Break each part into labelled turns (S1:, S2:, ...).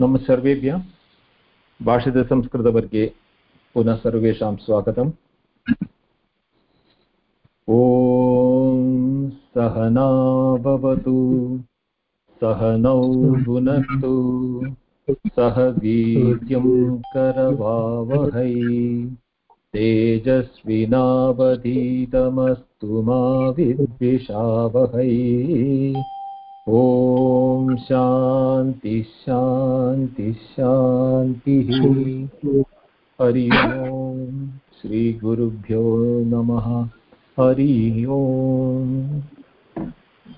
S1: नम सर्वेभ्यः भाषितसंस्कृतवर्गे पुनः सर्वेषां स्वागतम्। ॐ सहना भवतु, सहनौ भुनक्तु, सह वीर्यं करवावहै। तेजस्विनावधीतमस्तु मा विद्विषावहै। ॐ शान्ति शान्ति शान्तिः हरि ओम् श्रीगुरुभ्यो नमः हरि ओम्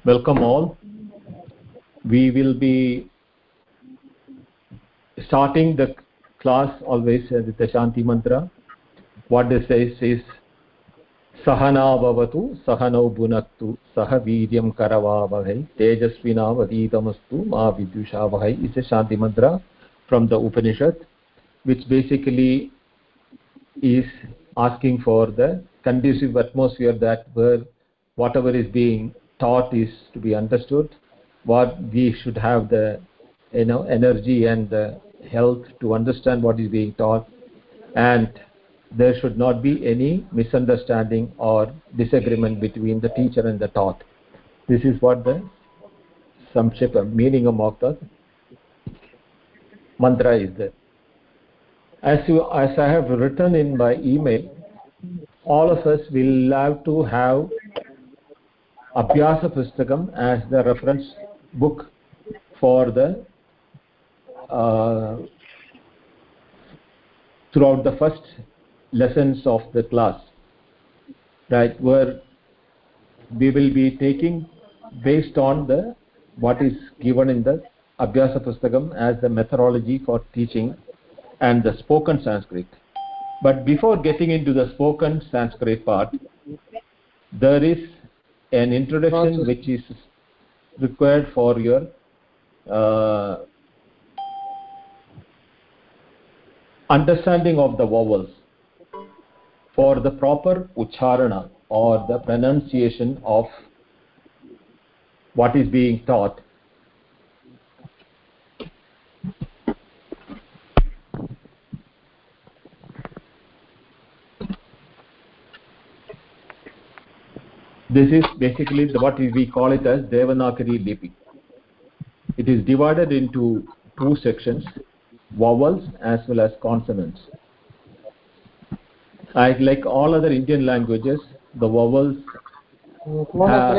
S1: welcome all we will be starting the class always with the shanti mantra what this says is सहना भवतु सहनौ भुनक्तु सह वीर्यं करवावहै तेजस्विनावधीतमस्तु मा विद्विषावहै is a shanti mantra from the upanishad which basically is asking for the conducive atmosphere that where whatever is being taught is to be understood what we should have the you know energy and the health to understand what is being taught and there should not be any misunderstanding or disagreement between the teacher and the taught this is what the samkshipa meaning of the mantra is there. As you as i have written in my email all of us will have to have abhyasa pustakam as the reference book for the uh, throughout the first lessons of the class right where we will be taking based on the what is given in the abhyasa pustakam as the methodology for teaching and the spoken sanskrit. But before getting into the spoken sanskrit part there is an introduction which is required for your uh, understanding of the vowels for the proper ucharana or the pronunciation of what is being taught. This is basically what we call it as devanagari lipi. It is divided into two sections vowels as well as consonants I, like all other Indian languages, the vowels have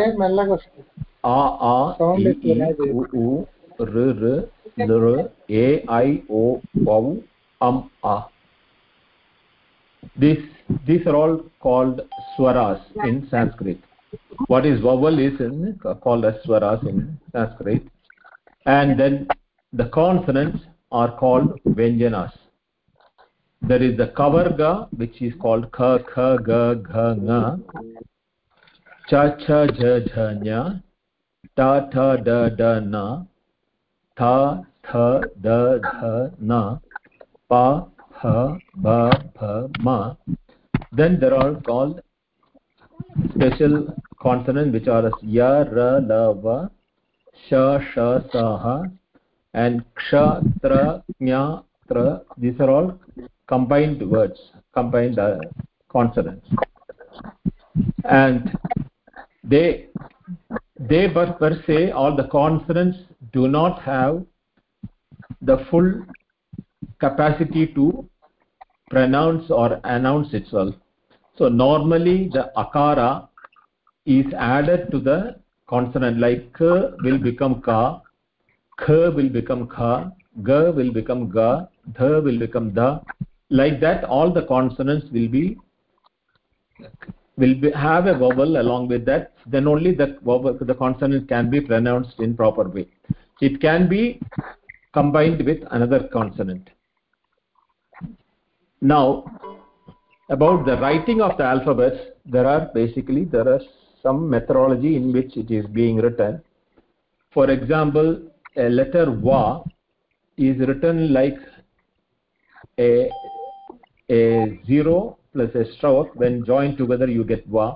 S1: a a e e u u r r l a i o vau um a. These these are all called swaras in Sanskrit. What is vowel is in, called as swaras in Sanskrit, and then the consonants are called vyanjanas there is the kavarga which is called kha kha ga gha nga. Cha cha ja jha nya. Ta ta da da na. Tha tha da dha na. Pa ha ba bha ma. Then there are called special consonants which are ya ra la va sha sha sa ha and ksha tra nya tra. These are all combined words combined uh, consonants. And they they but per se all the consonants do not have the full capacity to pronounce or announce itself. So normally the akara is added to the consonant like k will become ka kh will become kha ga will become ga dha will become da like that all the consonants will be will be, have a vowel along with that. Then only the vowel the consonant can be pronounced in proper way. It can be combined with another consonant. Now about the writing of the alphabets there are basically there are some methodology in which it is being written. For example a letter va is written like a a zero plus a stroke when joined together you get va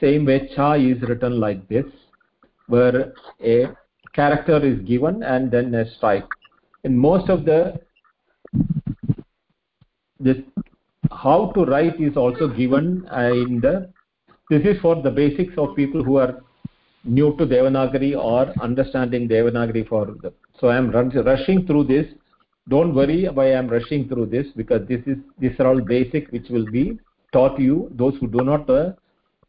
S1: same way cha is written like this where a character is given and then a strike. In most of the this how to write is also given in the this is for the basics of people who are new to devanagari or understanding devanagari for the so i am rushing through this don't worry why i am rushing through this because this is these are all basic which will be taught you. Those who do not uh,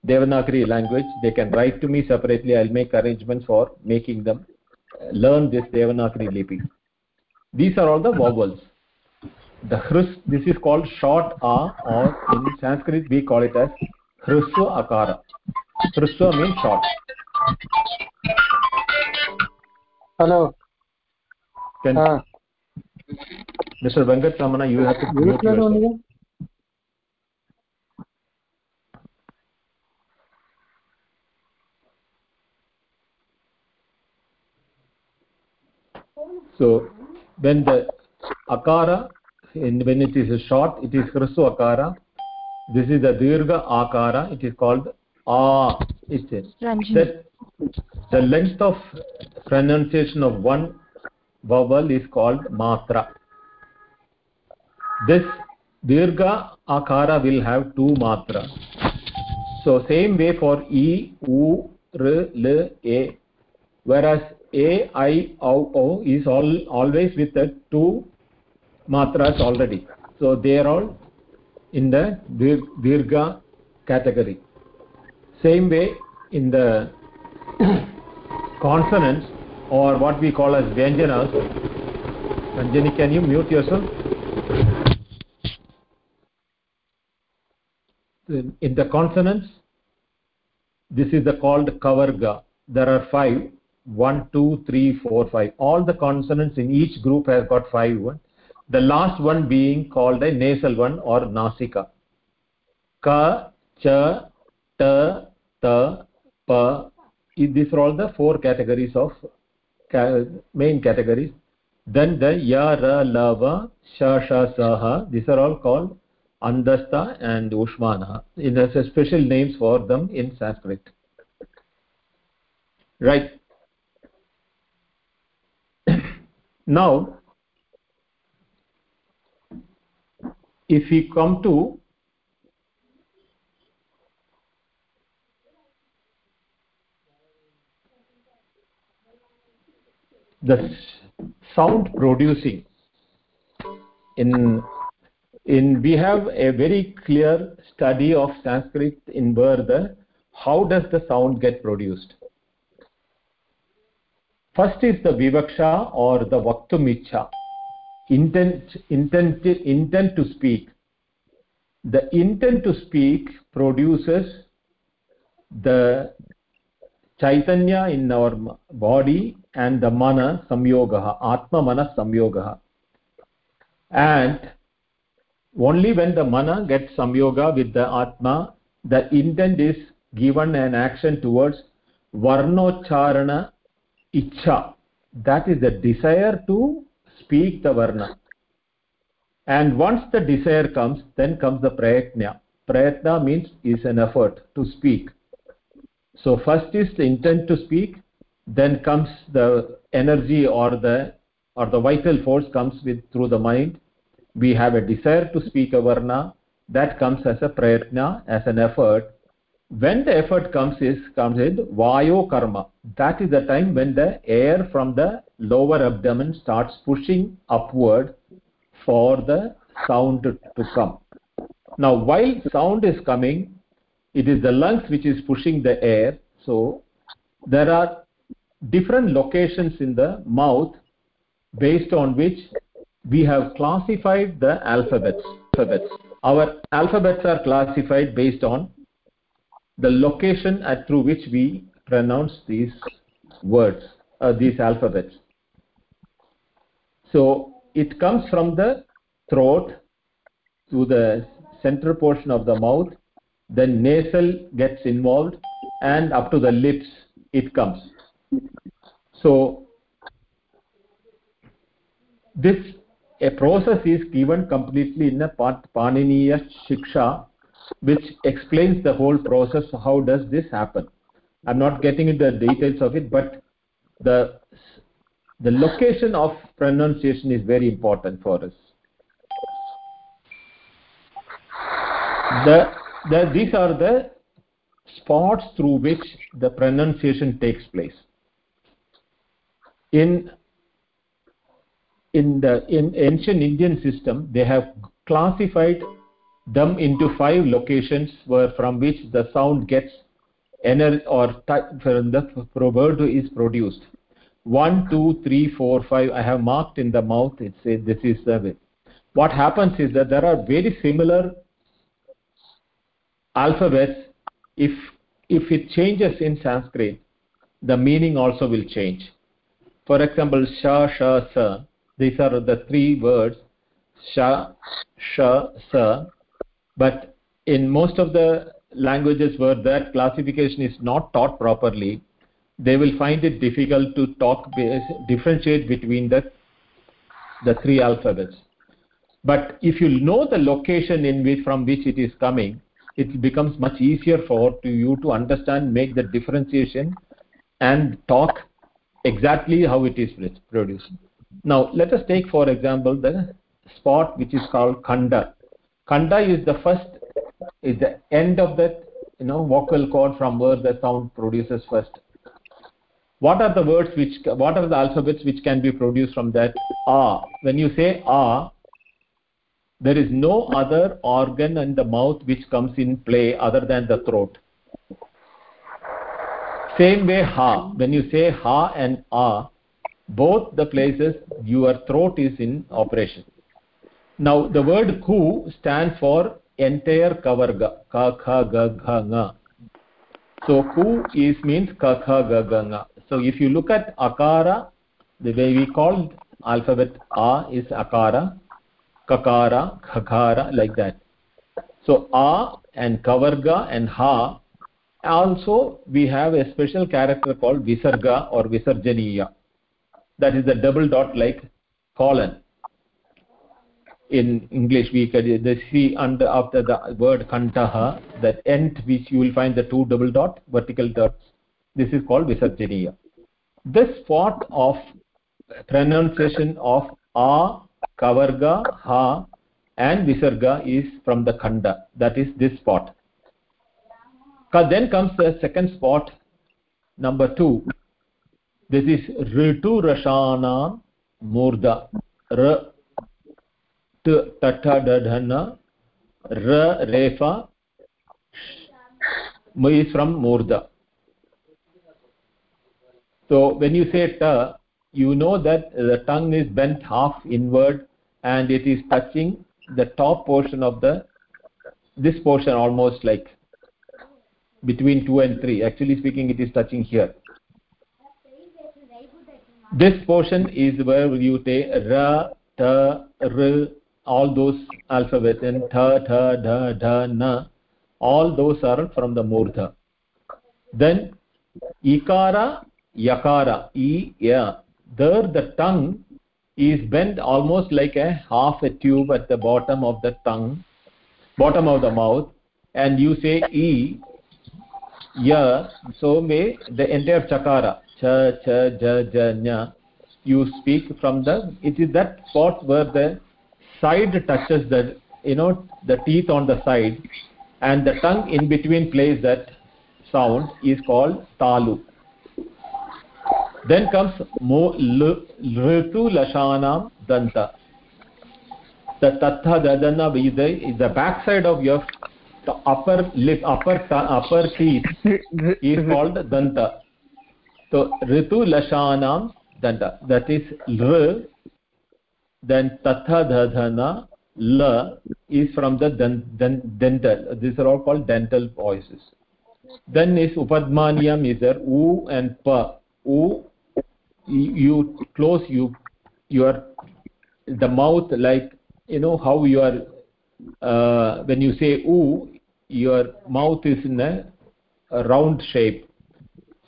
S1: devanagari language they can write to me separately. I'll make arrangements for making them. Learn this devanagari lipi. These are all the vowels. The hrus this is called short a or in sanskrit we call it as hrusva akara. Hrusva means short.
S2: Hello.
S1: Can uh. Mr venkat ramana you have to mute yourself. so when the akara when it is short it is hrasu akara. This is the dirgha akara. It is called a it is. That the length of pronunciation of one vowel is called matra. This dirgha akara will have two matra. So same way for e u r l a whereas a i o o is all always with the two matras already. So they are all in the dirgha category. Same way in the consonants or what we call as vyanjanas Ranjani can you mute yourself. In the consonants this is the called kavarga. There are five. One two three four five. All the consonants in each group has got five one. The last one being called a nasal one or nasika. Ka cha ta ta pa these are all the four categories of main categories. Then the ya ra la va sha sha sa ha. These are all called andasta and ushmana. In a special names for them in sanskrit. Right. Now if we come to the sound producing in in we have a very clear study of sanskrit in where how does the sound get produced? First is the vivaksha or the vaktum icha intent intent intent to speak. The intent to speak produces the chaitanya in our body and the mana samyogah atma mana samyogah. And only when the mana gets samyoga with the atma the intent is given an action towards varnocharana icha that is the desire to speak the varna. And once the desire comes then comes the prayatna prayatna means is an effort to speak so first is the intent to speak then comes the energy or the or the vital force comes with through the mind. We have a desire to speak a varna that comes as a prayatna as an effort. When the effort comes is comes in vayo karma. That is the time when the air from the lower abdomen starts pushing upward for the sound to, to come. Now while sound is coming it is the lungs which is pushing the air. So there are different locations in the mouth based on which we have classified the alphabets alphabets. Our alphabets are classified based on the location at through which we pronounce these words uh, these alphabets. So it comes from the throat to the center portion of the mouth then nasal gets involved and up to the lips it comes. So this a process is given completely in a paniniya shiksha which explains the whole process. How does this happen? I'm not getting into the details of it but the the location of pronunciation is very important for us. The, the these are the spots through which the pronunciation takes place. In in the in ancient indian system they have classified them into five locations where from which the sound gets energy or from the word is produced. One two three four five i have marked in the mouth it says this is the way. What happens is that there are very similar alphabets if if it changes in sanskrit the meaning also will change. For example sha sha sa these are the three words sha sha sa but in most of the languages where that classification is not taught properly they will find it difficult to talk differentiate between the the three alphabets. But if you know the location in which from which it is coming it becomes much easier for to you to understand make the differentiation and talk exactly how it is produced. Now let us take for example the spot which is called khanda. Khanda is the first is the end of that you know vocal cord from where the sound produces first. What are the words which what are the alphabets which can be produced from that? A. When you say a there is no other organ in the mouth which comes in play other than the throat. Same way ha. When you say ha and a both the places your throat is in operation. Now the word ku stands for entire kavarga ka kha ga gha nga so ku is means ka kha ga ga nga so if you look at akara the way we call alphabet a is akara kakara khakara like that. So a and kavarga and ha also we have a special character called visarga or visarjaniya. That is the double dot like colon. In english we can the see under after the word kantaha that end which you will find the two double dot vertical dots. This is called visarjaniya. This part of pronunciation of a kavarga ha and visarga is from the khanda. That is this spot. Then comes the second spot number 2 this is ritu rashana murda. R t tata dadhana ra refa. Is from murda. So when you say ta you know that the tongue is bent half inward and it is touching the top portion of the this portion almost like between 2 and 3 actually speaking it is touching here. This portion is where you take ra ta r all those alphabets and tha tha dha dha na all those are from the murdha then ikara yakara e ya there the tongue is bent almost like a half a tube at the bottom of the tongue bottom of the mouth and you say e ya. So may the entire chakara cha cha ja ja nya you speak from the it is that spot where the side touches the you know the teeth on the side and the tongue in between plays that sound is called talu then comes ऋतु लशानां दन्त तत्थ Dadan with the back side of your upper lip upper upper is दन्त ऋतु लशानां दन्त that is लृ then तथ दधन ल is from dental this are all called dental voices then is उपद्मानियम् is there ऊ एण्ड् प u you close you your the mouth like you know how you are uh, when you say u your mouth is in a, a round shape.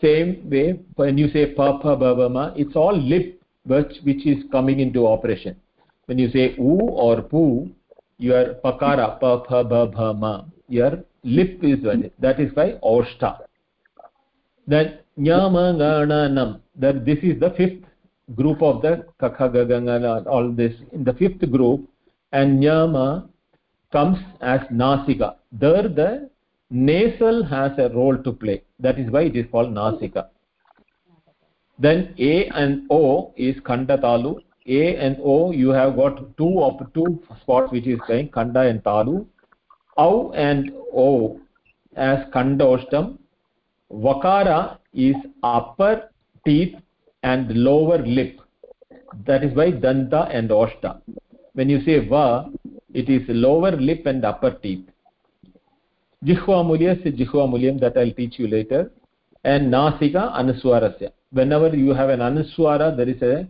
S1: Same way when you say pa pa ba ba ma it's all lip which which is coming into operation. When you say u or pu your pakara pa pa ba ba ma your lip is that is by oshta. Then nyama gananam that this is the fifth group of the kakha gaganga all this in the fifth group and nyama comes as nasika there the nasal has a role to play. That is why it is called nasika then a and o is kandatalu a and o you have got two of two spots which is saying kanda and talu. Au and o as kandoshtam vakara is upper teeth and lower lip. That is why danta and oshta. When you say va it is lower lip and upper teeth. Jihva jihva mulyam that i'll teach you later. And nasika anuswarasya. Whenever you have an anuswara there is a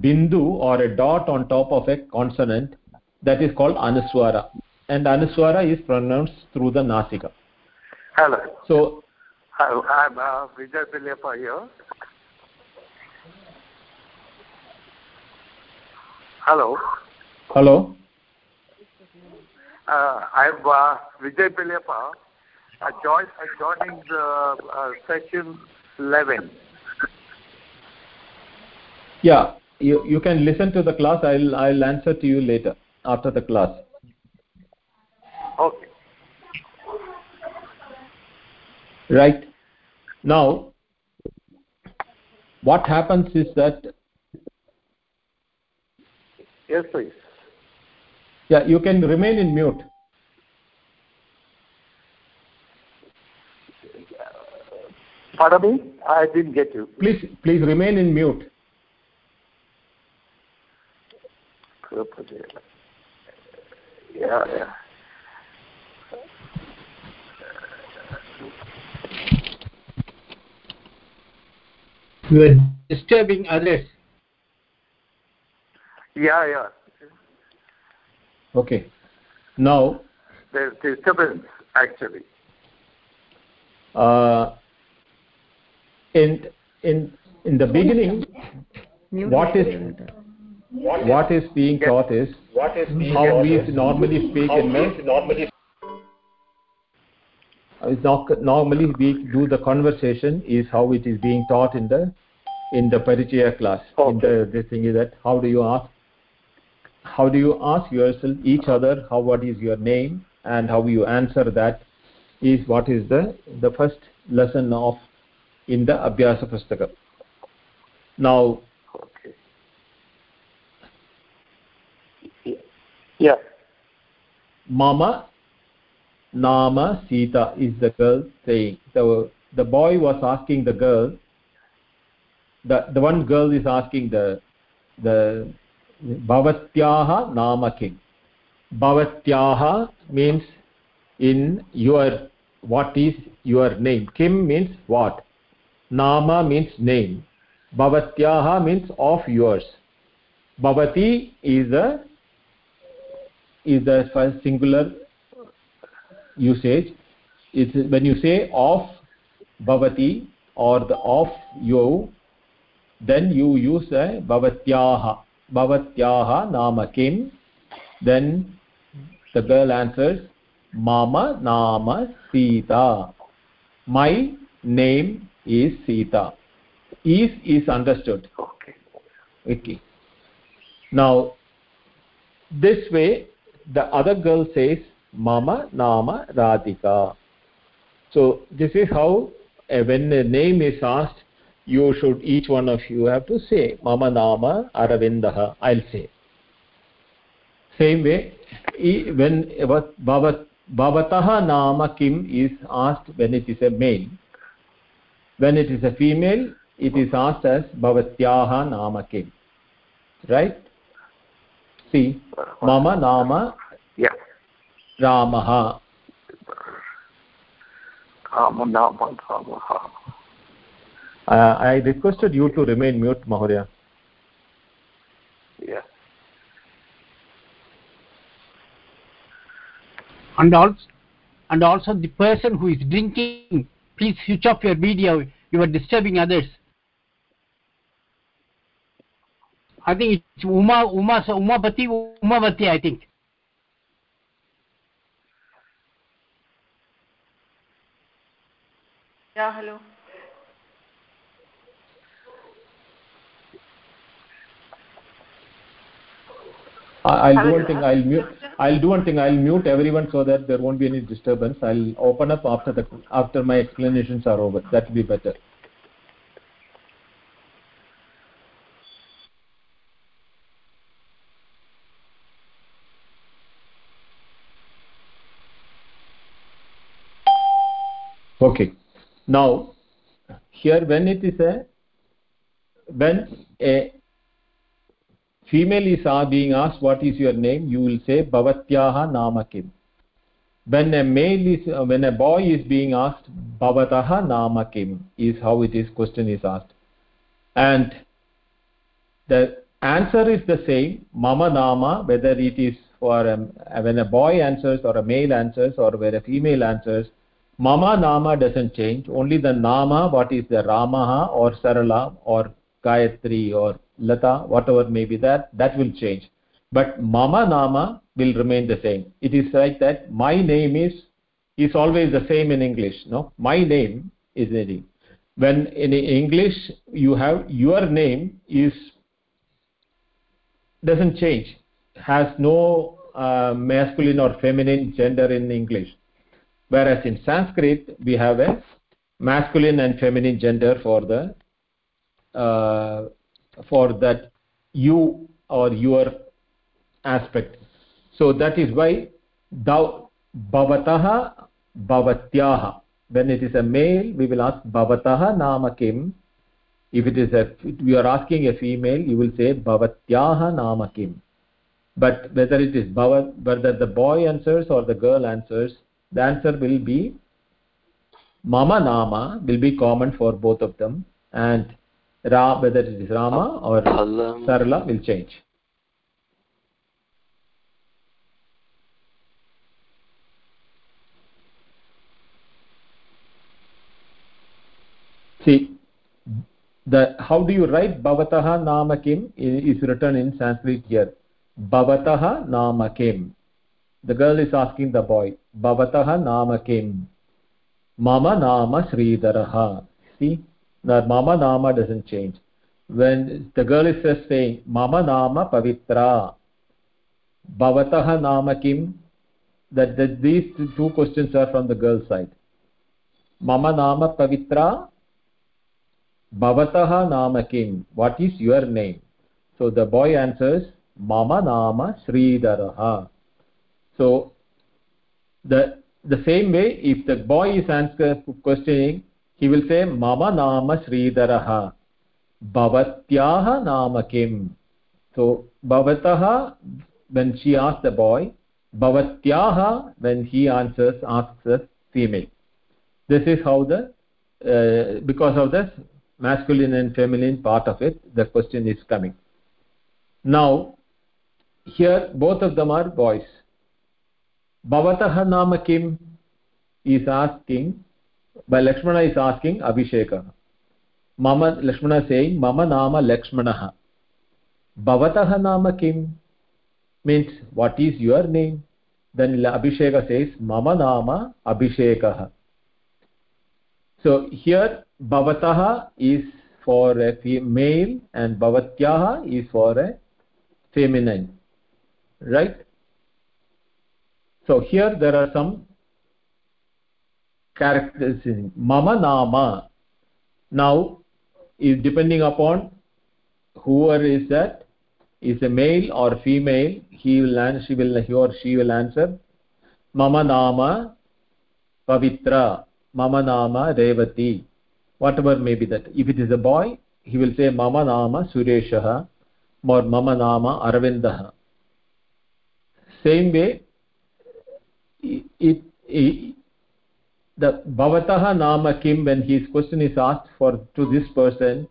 S1: bindu or a dot on top of a consonant that is called anuswara. And anuswara is pronounced through the nasika.
S3: Hello.
S1: so
S3: Hi, I'm uh, Vijay here. Hello.
S1: hello
S3: Uh, I'm uh, Vijay Piliyappa. I joined, I joining the uh, session 11.
S1: yeah you you can listen to the class i'll i'll answer to you later after the class
S3: Okay.
S1: Right now what happens is that
S3: Yes, please.
S1: yeah you can remain in mute
S3: Pardon me? I didn't get you.
S1: please please remain in mute
S3: Yeah, yeah.
S2: You are disturbing others.
S3: Yeah, yeah.
S1: okay now
S3: There's disturbance, actually.
S1: uh, in in in the beginning what is what is being taught is
S3: What is
S1: how we normally speak in
S3: normally
S1: is normally we do the conversation is how it is being taught in the in the parichaya class in the this thing is that how do you ask how do you ask yourself each other how what is your name and how you answer that is what is the the first lesson of in the abhyasa pustaka now
S3: Okay. Yeah.
S1: mama nama sita is the girl saying the the boy was asking the girl the the one girl is asking the the bhavatyaha nama kim bhavatyaha means in your what is your name? Kim means what? Nama means name. Bhavatyaha means of yours. Bhavati is a is the singular usage. It's when you say of bhavati or the of you then you use a bhavatyaha bhavatyaha nama kim then the girl answers mama nama sita my name is sita is is understood
S3: Okay.
S1: okay now this way the other girl says mama nama radhika so this is how uh, when a name is asked you should each one of you have to say mama nama aravindah i'll say. Same way when bhavat bhavatah nama kim is asked when it is a male. When it is a female it is asked as bhavatyah nama kim. Right? See mama nama
S3: Yeah.
S1: ramah
S3: Kama Nama Kamaha.
S1: Uh, i requested you to remain mute mahodaya
S3: Yeah.
S2: And also, and also the person who is drinking, please switch off your video. You are disturbing others. I think it's Uma, Uma, Umapati, Umavati, I think.
S4: Yeah, hello.
S1: I'll do one thing. I'll mute. I'll do one thing. I'll mute everyone so that there won't be any disturbance. I'll open up after the after my explanations are over. That will be better. Okay. Now, here when it is a when a female is being asked what is your name? You will say bhavatyaha nama kim when a male is uh, when a boy is being asked bhavataha nama kim is how it is question is asked. And the answer is the same mama nama whether it is for a, when a boy answers or a male answers or where a female answers mama nama doesn't change. Only the nama what is the ramaha or sarala or gayatri or lata whatever may be that that will change. But mama nama will remain the same. It is like that my name is is always the same in english no? My name is any when in english you have your name is doesn't change has no uh, masculine or feminine gender in english. Whereas in sanskrit we have a masculine and feminine gender for the uh, for that you or your aspect. So that is why thou bhavatah bhavatyah when it is a male we will ask bhavatah nama kim. If it is a we are asking a female you will say bhavatyah nama kim. But whether it is bhavat whether the boy answers or the girl answers the answer will be mama nama will be common for both of them. And ra whether it is rama or sarala will change see the how do you write bhavatah nama kim is written in sanskrit here bhavatah nama kim the girl is asking the boy bhavatah nama kim mama nama sridharah see the mama nama doesn't change. When the girl is just saying mama nama pavitra bhavatah nama kim that, that these two questions are from the girl side. Mama nama pavitra bhavatah nama kim what is your name? So the boy answers mama nama sridharah so the the same way if the boy is answer questioning he will say mama nama sridharah bhavatyah nama kim. So bhavatah when she asks the boy bhavatyah when he answers asks the female. This is how the uh, because of the masculine and feminine part of it the question is coming. Now here both of them are boys. Bhavatah nama kim? is asking by lakshmana is asking abhisheka. Mama lakshmana saying mama nama lakshmanah bhavatah nama kim? Means what is your name? Then abhisheka says mama nama abhishekah so here bhavatah is for a male and bhavatyah is for a feminine. Right? So here there are some characters in mama nama now is depending upon whoever is that is a male or female he will answer she will he or she will answer mama nama pavitra mama nama revati whatever may be that if it is a boy he will say mama nama sureshah or mama nama aravindah same way it, it, the bhavatah nama kim when his question is asked for to this person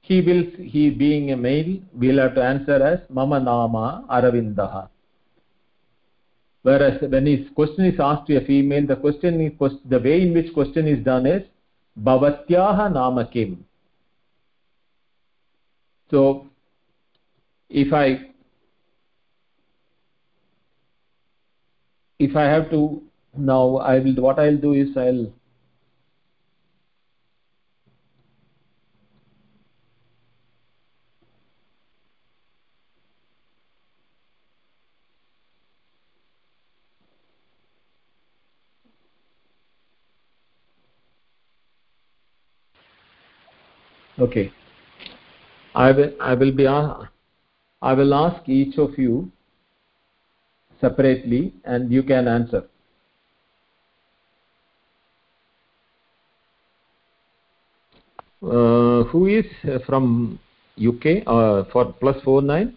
S1: he will he being a male will have to answer as mama nama aravindah whereas when his question is asked to a female the question the way in which question is done is bhavatyah nama kim. So if i if i have to now i will what i'll do is i'll okay. I will i will be i will ask each of you separately and you can answer. Uh, who is from uk uh, for plus 49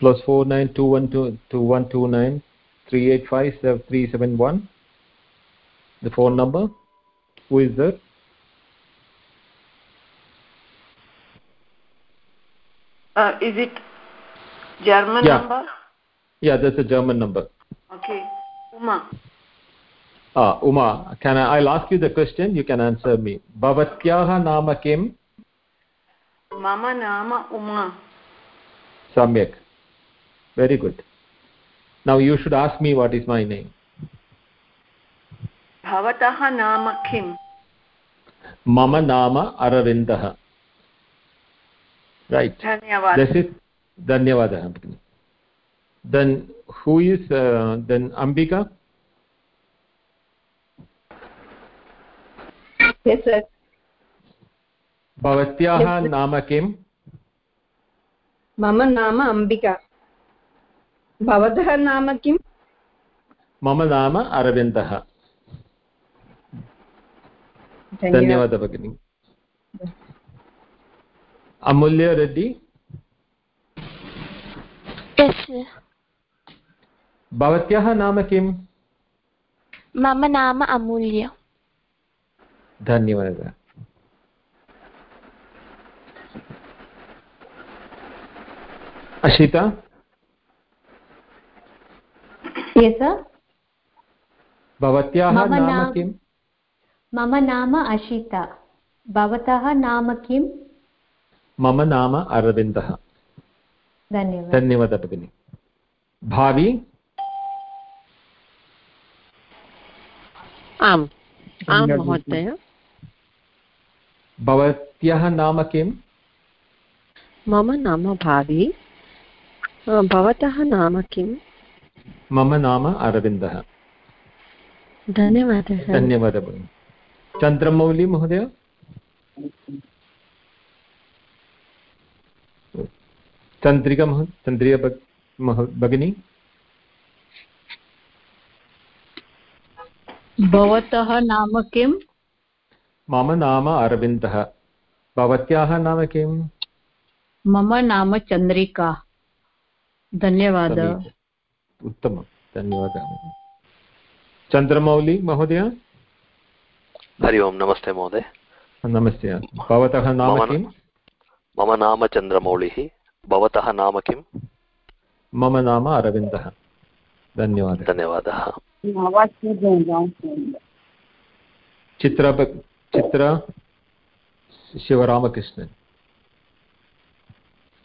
S1: plus 492129 385 371 the phone number who is there
S4: Uh, is it German
S1: Yeah.
S4: number?
S1: yeah that's a german number
S4: Okay. Uma
S1: uh, Uma, can I, I'll ask you the question, you can answer me. Bhavatyaha nama kim?
S4: Mama nama Uma.
S1: Samyak. Very good. Now you should ask me what is my name.
S4: Bhavatah nama kim?
S1: Mama nama Aravindah. Right. This is Dhanyavada. Then who is, uh, then Ambika? भवत्याः नाम किम्?
S5: मम नाम अम्बिका। भवतः नाम किम्?
S1: मम नाम अरविन्दः। धन्यवादः। भगिनि। अमूल्य रेड्डी? भवत्याः नाम किम्?
S6: मम नाम अमूल्य।
S1: धन्यवादः। अशिता? भवत्याः नाम
S7: नाम-
S1: किम्?
S7: मम नाम अशिता। भवतः नाम किम्?
S1: मम नाम अरविन्दः।
S7: धन्यवादः।
S1: धन्यवादः भगिनि। भावी
S8: आम्। आं महोदय।
S1: भवत्याः नाम किम्?
S8: मम नाम भावी। भवतः नाम किं
S1: मम नाम अरविन्दः।
S8: धन्यवादः।
S1: धन्यवादः भगिनि। चन्द्रमौली महोदय? चन्द्रिका महो चन्द्रिका भगिनी?
S5: भवतः नाम किम्?
S1: मम नाम अरविन्दः। भवत्याः नाम किम्?
S5: मम नाम चन्द्रिका। धन्यवादः।
S1: उत्तमं। धन्यवादः। चन्द्रमौली महोदय?
S9: हरि ओम् नमस्ते महोदय।
S1: नमस्ते। भवतः नाम
S9: मम-
S1: किम्?
S9: मम नाम चन्द्रमौलिः। भवतः नाम किम्?
S1: मम नाम अरविन्दः। धन्यवादः।
S9: धन्यवादः।
S1: चित्र चित्र शिवरामकृष्णन्।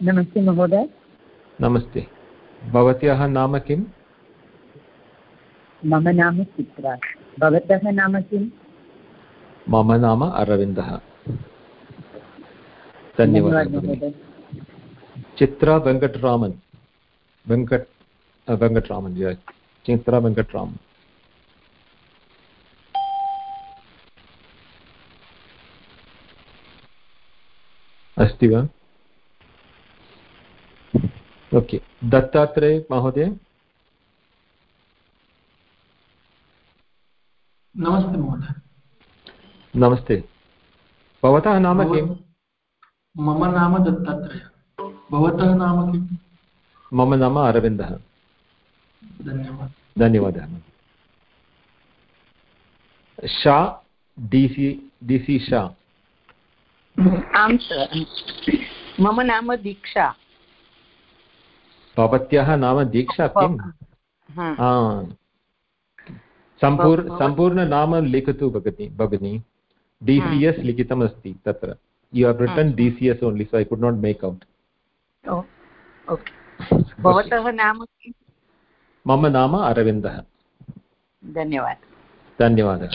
S10: नमस्ते महोदय।
S1: नमस्ते। भवत्याः नाम किम्?
S10: मम नाम चित्रा। भवतः नाम किम्?
S1: मम नाम अरविन्दः। धन्यवादः चित्रा वेङ्कटरामन्। वेङ्कट वेङ्कटरामन् चित्रा वेङ्कटरामन्। अस्ति वा? ओके। दत्तात्रेय महोदय?
S11: नमस्ते महोदय।
S1: नमस्ते। भवतः नाम किम्?
S11: मम नाम दत्तात्रेय। भवतः नाम किम्?
S1: मम नाम अरविन्दः।
S11: धन्यवादः।
S1: धन्यवादः। शा डि सि डि सि शा।
S10: आं सर्। मम नाम दीक्षा।
S1: भवत्याः नाम दीक्षा किम्? आ, सम्पूर्
S10: भव-
S1: सम्पूर्णनाम लिखतु भगिनि। भगिनि डि सि एस् लिखितमस्ति तत्र। यु have written D C S only so I could not make
S10: out भवतः नाम
S1: मम नाम अरविन्दः।
S10: धन्यवादः।
S1: धन्यवादः।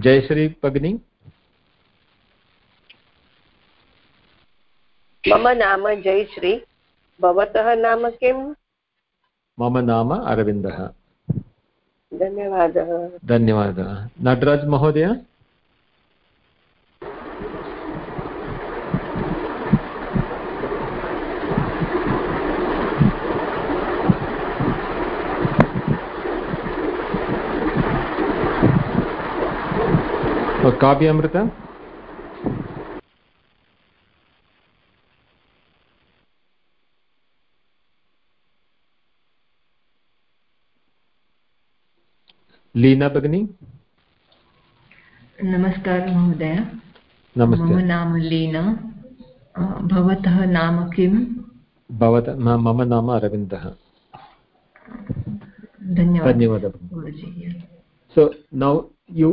S1: जयश्री भगिनी।
S12: मम नाम जयश्री। भवतः नाम किम्?
S1: मम नाम अरविन्दः।
S12: धन्यवादः।
S1: धन्यवादः। नटराज महोदय? काव्यामृत? लीना भगिनी
S13: नमस्कारः महोदय
S1: नमस्ते
S13: मम नाम लीना अ, भवतः नाम किं
S1: भवत म- मम नाम अरविन्दः
S13: धन्यवादः
S1: धन्यवादः
S13: गुरुजी
S1: so now you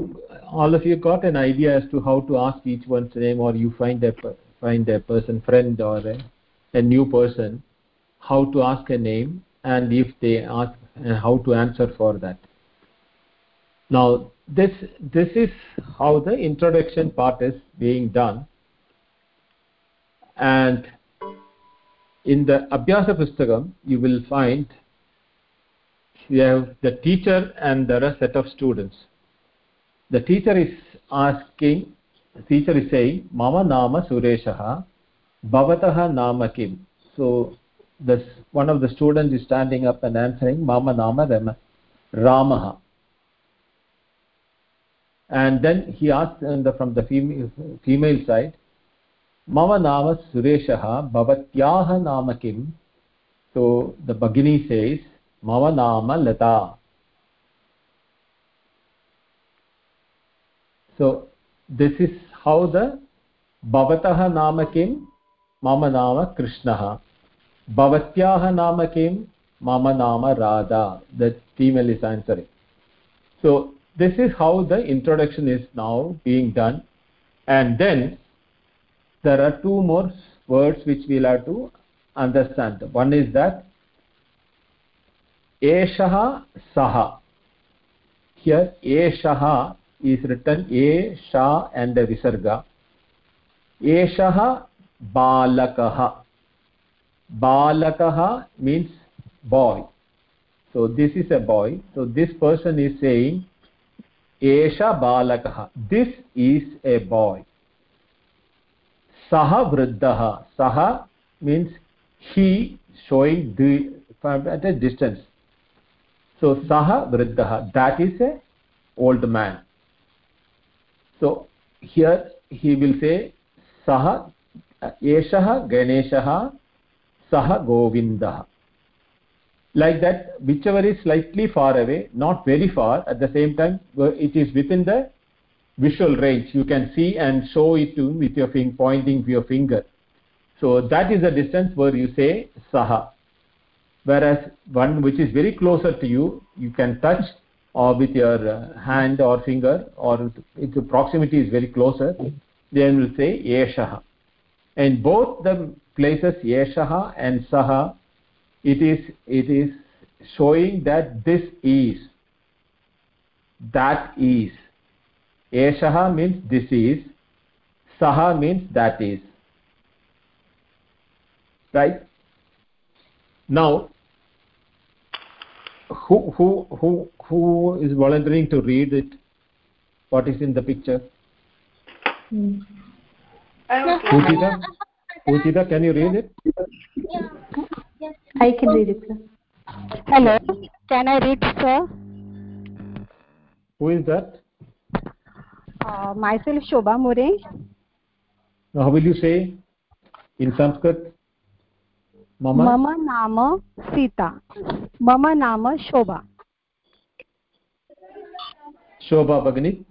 S1: all of you got an idea as to how to ask each one's name or you find a per- find a person friend or a, a new person how to ask a name and if they ask and how to answer for that now this this is how the introduction part is being done. And in the abhyasa pustakam you will find you have the teacher and there are set of students. The teacher is asking teacher is saying mama nama sureshah bhavatah nama kim. So this one of the students is standing up and answering mama nama Rama, ramah and then he asked in the, from the female, female side mama nama sureshah bhavatyah nama kim? So the bhagini says mama nama lata. So this is how the bhavatah nama kim mama nama krishnah. Bhavatyah nama kim mama nama radha. The female is answering. So this is how the introduction is now being done. And then there are two more words which we'll have to understand. One is that eshah saha. Here eshah is written a sha and the visarga. Eshah balakah balakah means boy. So this is a boy. So this person is saying esha balakah this is a boy. saha vruddha saha means he showing the from at a distance. So saha vruddha that is a old man. So here he will say saha eshah ganeshah saha govindah like that whichever is slightly far away not very far at the same time it is within the visual range. You can see and show it to with your finger pointing with your finger. So that is the distance where you say saha. Whereas one which is very closer to you you can touch or with your uh, hand or finger or if the proximity is very closer then we'll say yeshah and both the places yeshah and saha it is it is showing that this is that is. Eshah means this is saha means that is. Right? Now who who who who is volunteering to read it? What is in the picture? Hmm. Pujita Pujita can you read it
S7: I can read it, sir.
S14: Hello, can I read, sir?
S1: who is that
S14: Uh, myself, Shobha More.
S1: how will you say in sanskrit mama
S14: Mama Nama Sita. Mama Nama Shobha.
S1: shobha bagini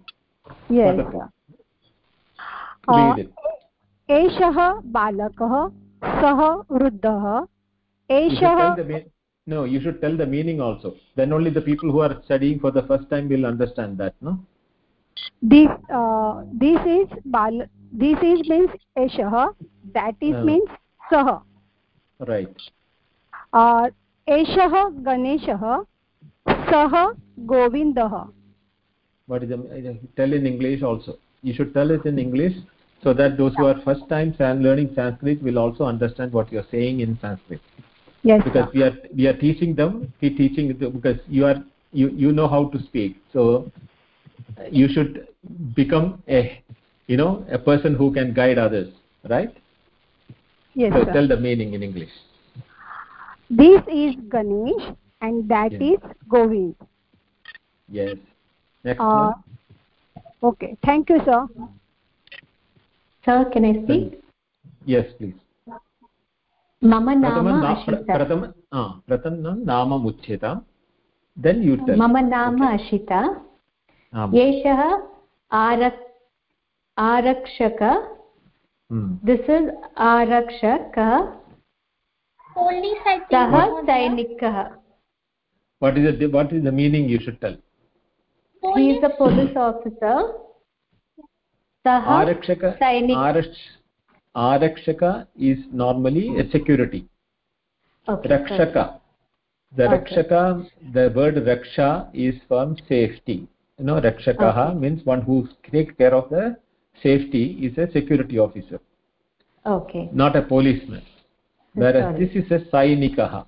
S14: Yes. Sir. एषः बालकः सः वृद्धः
S1: No, you should tell the meaning also. Then only the people who are studying for the first time will understand that, no?
S14: This, uh, this is Bal... This is means Eshah. That is
S1: uh-huh.
S14: means Sah.
S1: Right.
S14: Uh, Eshah Ganeshah. Sah Govindah.
S1: What is the... Tell in English also. You should tell it in English so that those who are first time learning Sanskrit will also understand what you are saying in Sanskrit
S14: yes
S1: because we are we are teaching them we teaching it because you are you you know how to speak. So you should become a you know a person who can guide others right?
S14: Yes
S1: so
S14: sir.
S1: tell the meaning in english.
S14: This is ganesh and that
S1: Yes.
S14: is govind.
S1: Yes. Next
S14: uh,
S1: one.
S14: okay. Thank you sir.
S7: Sir can i speak?
S1: Yes please
S7: मम नाम
S1: प्रथमं
S7: अशिता।
S1: प्रथम प्रथमं नामम् उच्यता then you
S7: मम नाम अशिता। एषः आरक् आरक्षक। This is आरक्षकः। सः सैनिकः।
S1: What is the what is the meaning you should tell?
S7: He is a police officer सः
S1: आरक्षक
S7: सैनिक।
S1: arakshaka is normally a security.
S7: Okay,
S1: rakshaka. the
S7: okay.
S1: the word raksha is from safety. You know
S7: okay.
S1: means one who takes care of the safety is a security officer.
S7: Okay.
S1: Not a policeman. Whereas
S7: Sorry.
S1: this is a sai
S7: nikaha.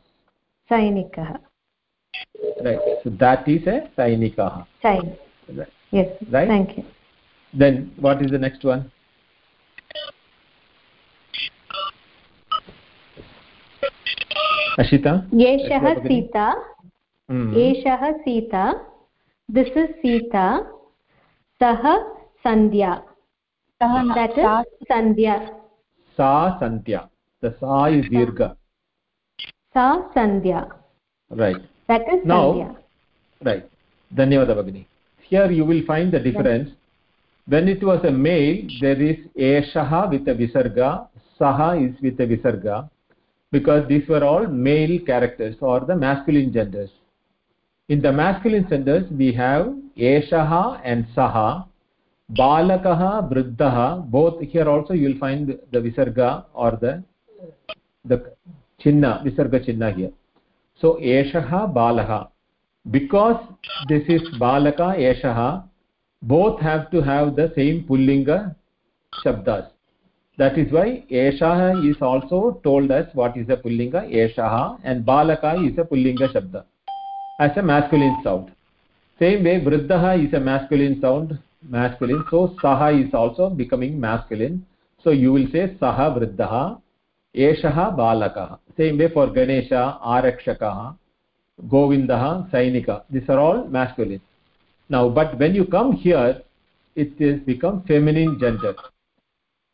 S1: right. So that is a sainikah
S7: sain.
S1: Right.
S7: yes.
S1: Right?
S7: Thank you.
S1: Then what is the next one? Ashita?
S7: एषः सीता। एषः Sita. This is Sita. सः सन्ध्या। सन्ध्या। सा सन्ध्या।
S1: धन्यवादः भगिनि। Here you will find the difference when it was a male there is एषः with a विसर्ग सः is with a विसर्ग because these were all male characters or the masculine genders in the masculine genders we have eshah and saha balakah vriddhah both here also you will find the visarga or the the chinna visarga chinna here so eshah balah because this is balaka eshah both have to have the same pullinga shabdas that is why eshah is also told as what is a pullinga eshah and balaka is a pullinga shabda as a masculine sound. Same way vriddha is a masculine sound masculine. So saha is also becoming masculine. So you will say saha vriddha eshah balakah same way for ganesha arakshakah govindah sainika. These are all masculine. Now but when you come here it is become feminine gender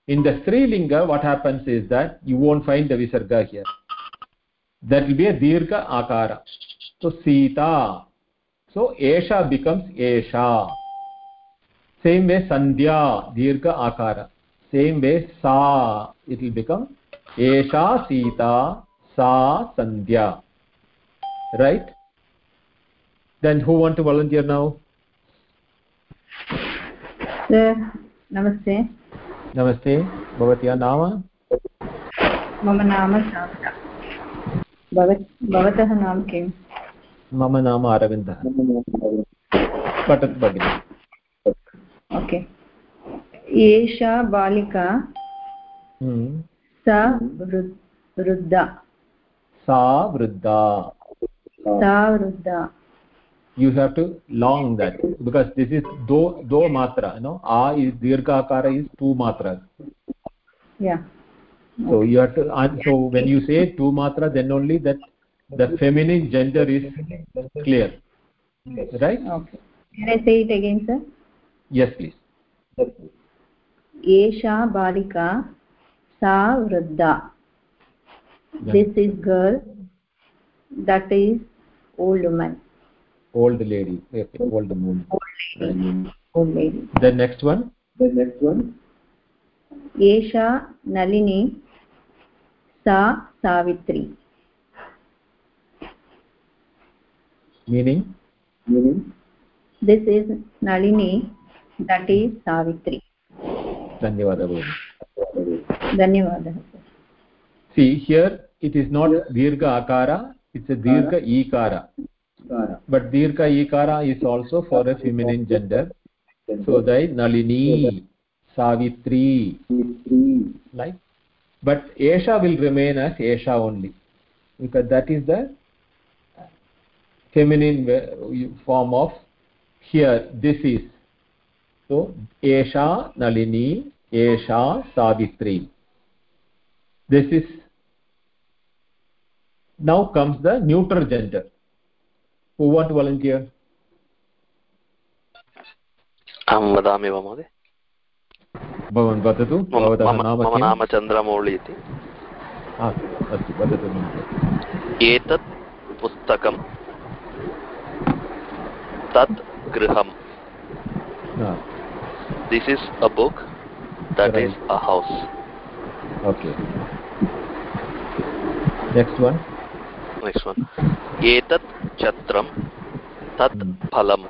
S1: in the strilinga what happens is that you won't find the visarga here. That will be a dirgha akara. So sita. So esha becomes esha. Same way sandhya dirgha akara. Same way sa it will become esha sita sa sandhya. Right? Then who want to volunteer now?
S10: Sir namaste.
S1: नमस्ते भवत्याः नाम?
S10: मम नाम भवतः नाम किम्?
S1: मम नाम अरविन्दः। पठतु भगिनि।
S10: ओके। एषा बालिका
S1: हम्म,
S10: सा वृद्धा।
S1: सा वृद्धा।
S10: सा वृद्धा।
S1: you have to long that. Because this is do do matra you know. A is dirghakara is two matras.
S10: Yeah.
S1: So okay. you have to so when you say two matra then only that the feminine gender is clear. Right?
S10: Okay. Can i say it again sir?
S1: Yes please.
S10: Esha balika sa vruddha. This is girl that is old woman.
S1: Old lady okay old woman
S10: old lady
S1: the next one
S10: the next one एषा नलिनी सा Savitri
S1: meaning meaning
S10: this is nalini that is savitri
S1: धन्यवादः भगिनि
S10: धन्यवादः
S1: see here it is not dirgha akara it's a dirgha ikara but dirgha ikara is also for a feminine gender. So the nalini savitri like but esha will remain as esha only. Because that is the feminine form of here this is. So esha nalini esha savitri. This is now comes the neuter gender who want to volunteer?
S9: अहं वदामि वा महोदय।
S1: भवान् वदतु
S9: मम
S1: नाम
S9: चन्द्रमौळि इति।
S1: अस्तु वदतु
S9: एतत् पुस्तकं तत् गृहं this is a book that is a house
S1: okay next one
S9: next one एतत् छत्रं तत् फलं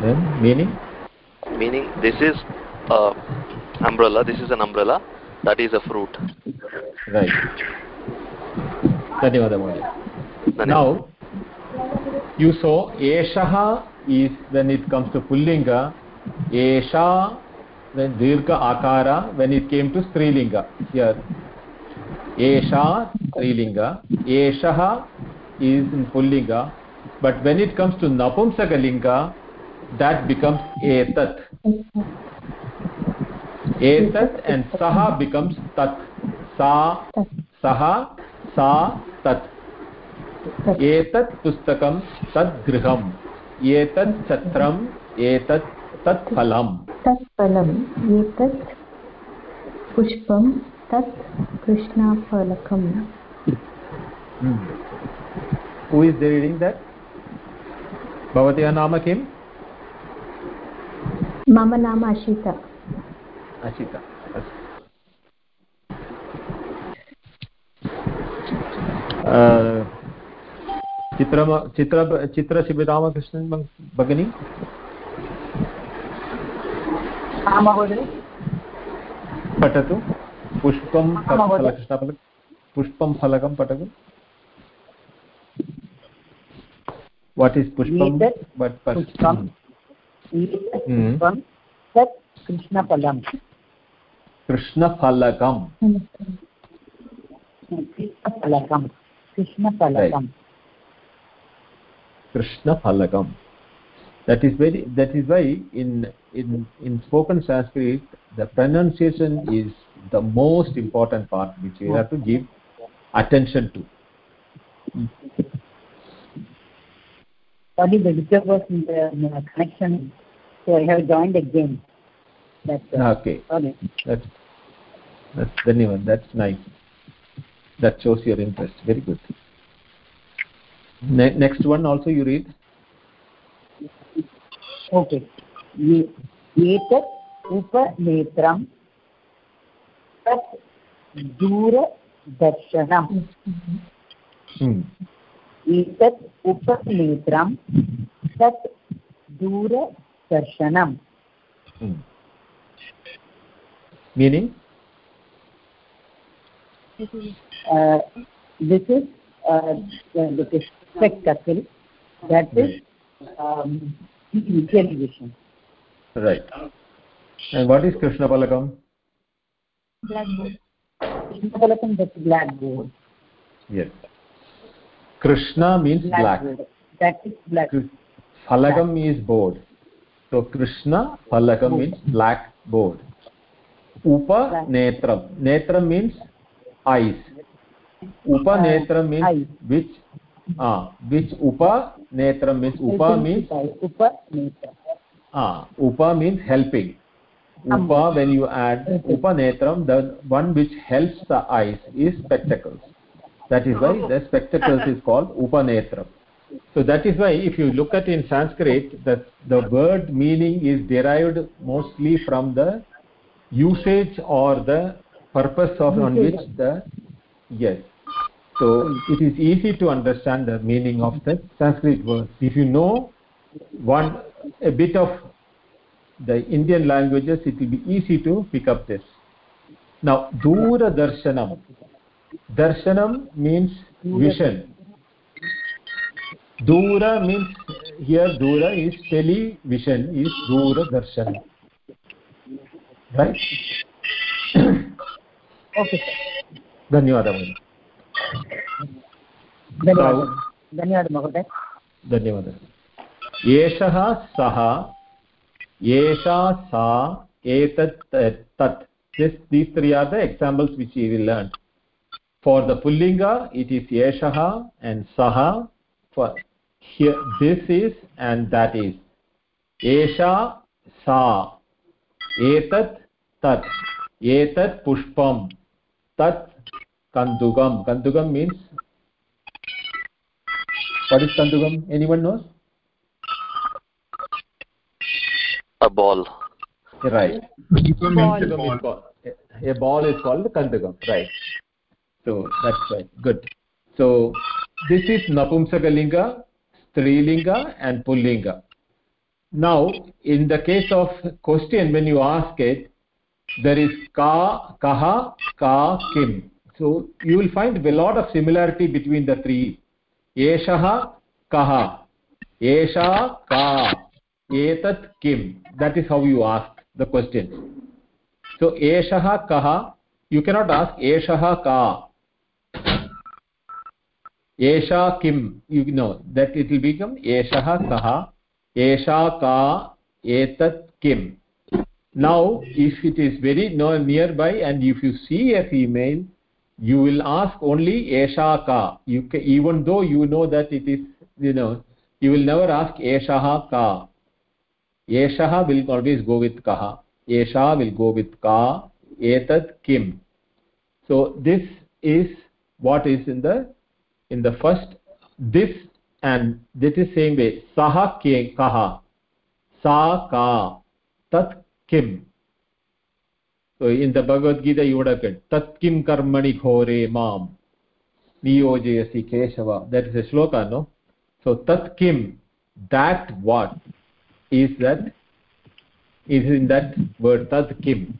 S1: then meaning
S9: meaning this is a umbrella this is an umbrella that is a fruit
S1: right धन्यवादः महोदय now you saw eshaha is when it comes to pullinga esha when dirgha akara when it came to strilinga here एषा स्त्रीलिङ्ग, एषः is in पुल्लिङ्ग. But when it comes to नपुंसकलिङ्ग that becomes एतत्. एतत् and सः becomes तत्. सा, सः, सा, तत्. एतत् पुस्तकं तत् गृहम्. एतत् छत्रम्, एतत् तत् फलम्.
S13: एतत् पुष्पं तत् कृष्णाफलकम्।
S1: Who is the reading that भवत्याः नाम किम्?
S13: मम नाम अशिता।
S1: अशिता। चित्रम चित्र चित्रशिबिरामकृष्णन् भगिनी?
S12: महोदय।
S1: पठतु। पुष्पं। फलकृष्णफलं पुष्पं फलकं पठतु वाट् इस् पुष्पं?
S12: तत् कृष्णफलं
S1: कृष्णफलकं
S12: कृष्णफलकं कृष्णफलकं
S1: krishnaphalakam that is very that is why in in in spoken sanskrit the pronunciation is the most important part which you have to give attention to.
S12: Sorry, the disturbance in the in the connection, so I have joined again. That's uh,
S1: okay.
S12: sorry.
S1: that's that's dhanyavad that's nice. That shows your interest. Very good. Ne next one also you read?
S12: Okay एतत् उपनेत्रं तत् दूरदर्शनम्
S1: hmm.
S12: एतत् उपनेत्रं तत् दूरदर्शनम्
S1: Hmm. meaning
S12: uh, this is uh, the the spectacle that is um, television.
S1: Right and what is krishnaphalakam
S12: Blackboard. Krishnapalakam, that's blackboard.
S1: yes krishna means black
S12: Blackboard. That is black.
S1: phalakam is board so krishna phalakam means black board upa netram netram means eyes upa netram means which ah which upa netram means upa means
S12: Upa netra.
S1: Ah upa means helping. upa when you add upa netram the one which helps the eyes is spectacles. That is why the spectacles is called upa netram. So that is why if you look at in sanskrit the the word meaning is derived mostly from the usage or the purpose of on which the yes. So it is easy to understand the meaning of the sanskrit words if you know one a bit of the indian languages it will be easy to pick up this now dura darshanam darshanam means vision dura means here dura is television is dura darshanam right
S12: Okay, sir.
S1: धन्यवादः महोदय
S12: धन्यवादः धन्यवादः महोदय
S1: धन्यवादः एषः सः, एषा सा, एतत्, तत्। Just these three are the examples which you will learn for the पुल्लिङ्ग it is एषः एण्ड् सः this is and that is एषा सा एतत् तत् एतत् पुष्पं तत् कन्दुकं कन्दुकं means कन्दुकम् anyone knows
S9: ball.
S1: Right.
S11: Ball.
S1: kandugam is called a ball is called kandugam. Right. So that's right good. So this is napumsakalinga strilinga and pullinga. Now in the case of question when you ask it there is ka kaha ka kim. So you will find a lot of similarity between the three. Eshah kaha. Esha ka etat kim that is how you ask the question so eshah kaha you cannot ask eshah ka esha kim you know that it will become eshah kaha esha ka etat kim now if it is very nearby and if you see a female you will ask only esha ka you even though you know that it is you know you will never ask esha ka esha will always go with kaha esha will go with ka etat kim so this is what is in the in the first this and this is same way saha ke kaha sa ka tat kim so in the bhagavad gita you would have read tat kim karmani ghore mam niyojayasi keshava that is a shloka no so tat kim that what is that is in that word tat kim.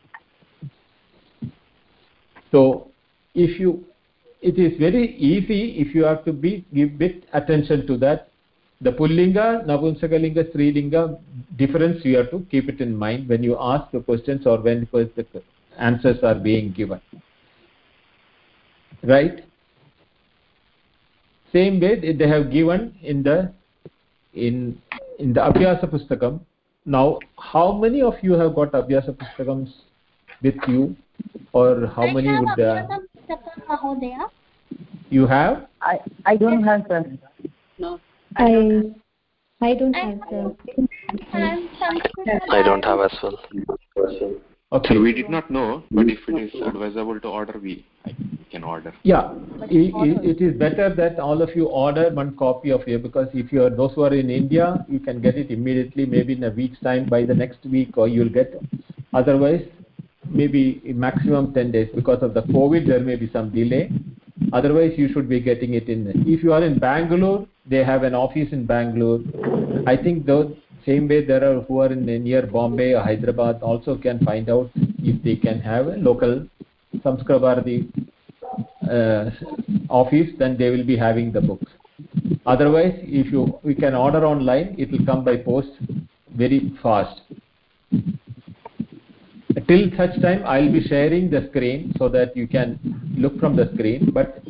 S1: So if you it is very easy if you have to be give bit attention to that. The pullinga navumsakalinga strilinga difference you have to keep it in mind when you ask the questions or when the answers are being given. Right? Same way they have given in the in in the abhyasa pustakam. Now how many of you have got abhyasa pustakams with you? Or how many would uh, you have?
S12: I i don't have sir.
S10: No.
S7: I i don't have sir.
S9: I don't have as well
S1: okay.
S15: So we did not know but if it is advisable to order we can order.
S1: Yeah. It, it is better that all of you order one copy of it because if you are those who are in india you can get it immediately maybe in a week's time by the next week or you'll get otherwise maybe maximum 10 days. Because of the covid there may be some delay. Otherwise you should be getting it in. If you are in bangalore they have an office in bangalore. I think the same way there are who are in near bombay or hyderabad also can find out if they can have a local samskara uh, office then they will be having the books. Otherwise if you we can order online it will come by post very fast. Till such time i'll be sharing the screen so that you can look from the screen. But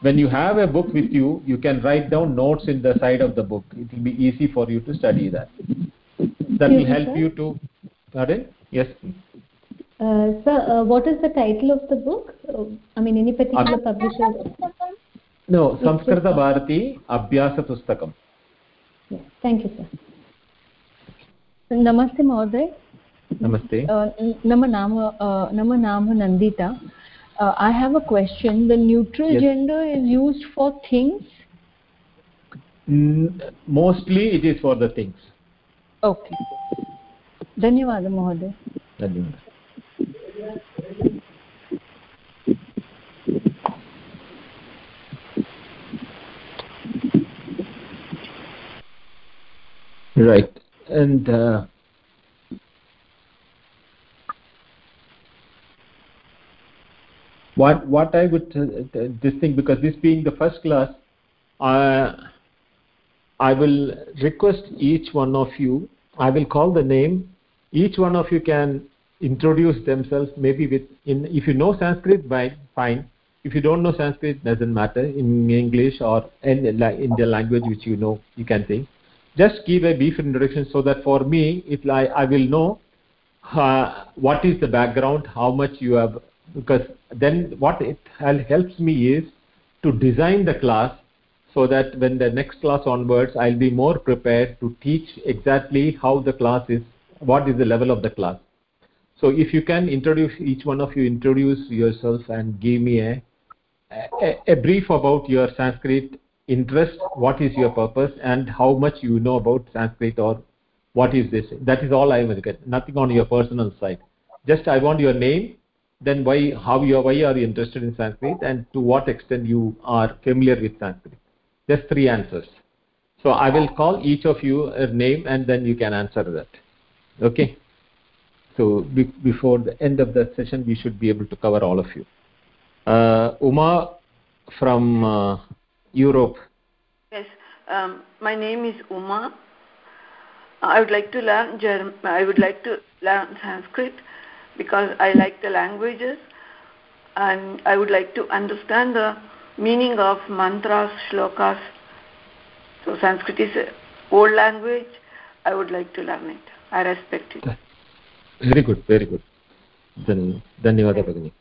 S1: when you have a book with you you can write down notes in the side of the book. It will be easy for you to study that that will help you to pardon yes
S7: uh, sir uh, what is the title of the book uh, i mean any particular publisher
S1: no samskrita bharati abhyasa pustakam
S7: yes thank you sir
S13: नमस्ते महोदय
S1: namaste
S13: nama nama uh, nama nama nandita uh, i have a question the neutral
S1: yes.
S13: gender is used for things
S1: mm, mostly it is for the things
S13: okay धन्यवादः महोदय
S1: धन्यवादः right and uh, what what i would uh, this thing because this being the first class uh, i will request each one of you i will call the name. Each one of you can introduce themselves maybe with in if you know sanskrit by fine. If you don't know sanskrit doesn't matter in english or in, in the language which you know you can say just give a brief introduction so that for me it I, I will know uh, what is the background how much you have because then what it helps me is to design the class so that when the next class onwards i'll be more prepared to teach exactly how the class is what is the level of the class. So if you can introduce each one of you introduce yourself and give me a a, a brief about your sanskrit interest what is your purpose and how much you know about sanskrit or what is this. That is all i will get. Nothing on your personal side. Just i want your name then why how you why are you interested in sanskrit and to what extent you are familiar with sanskrit just three answers. So i will call each of you a name and then you can answer that. Okay? So be before the end of the session we should be able to cover all of you. Uh, uma from uh, europe.
S4: Yes. Um, my name is uma. I would like to learn German. i would like to learn sanskrit because i like the languages and i would like to understand the meaning of mantras shlokas so sanskrit is an old language i would like to learn it i respect it
S1: very good very good then धन्यवादः भगिनी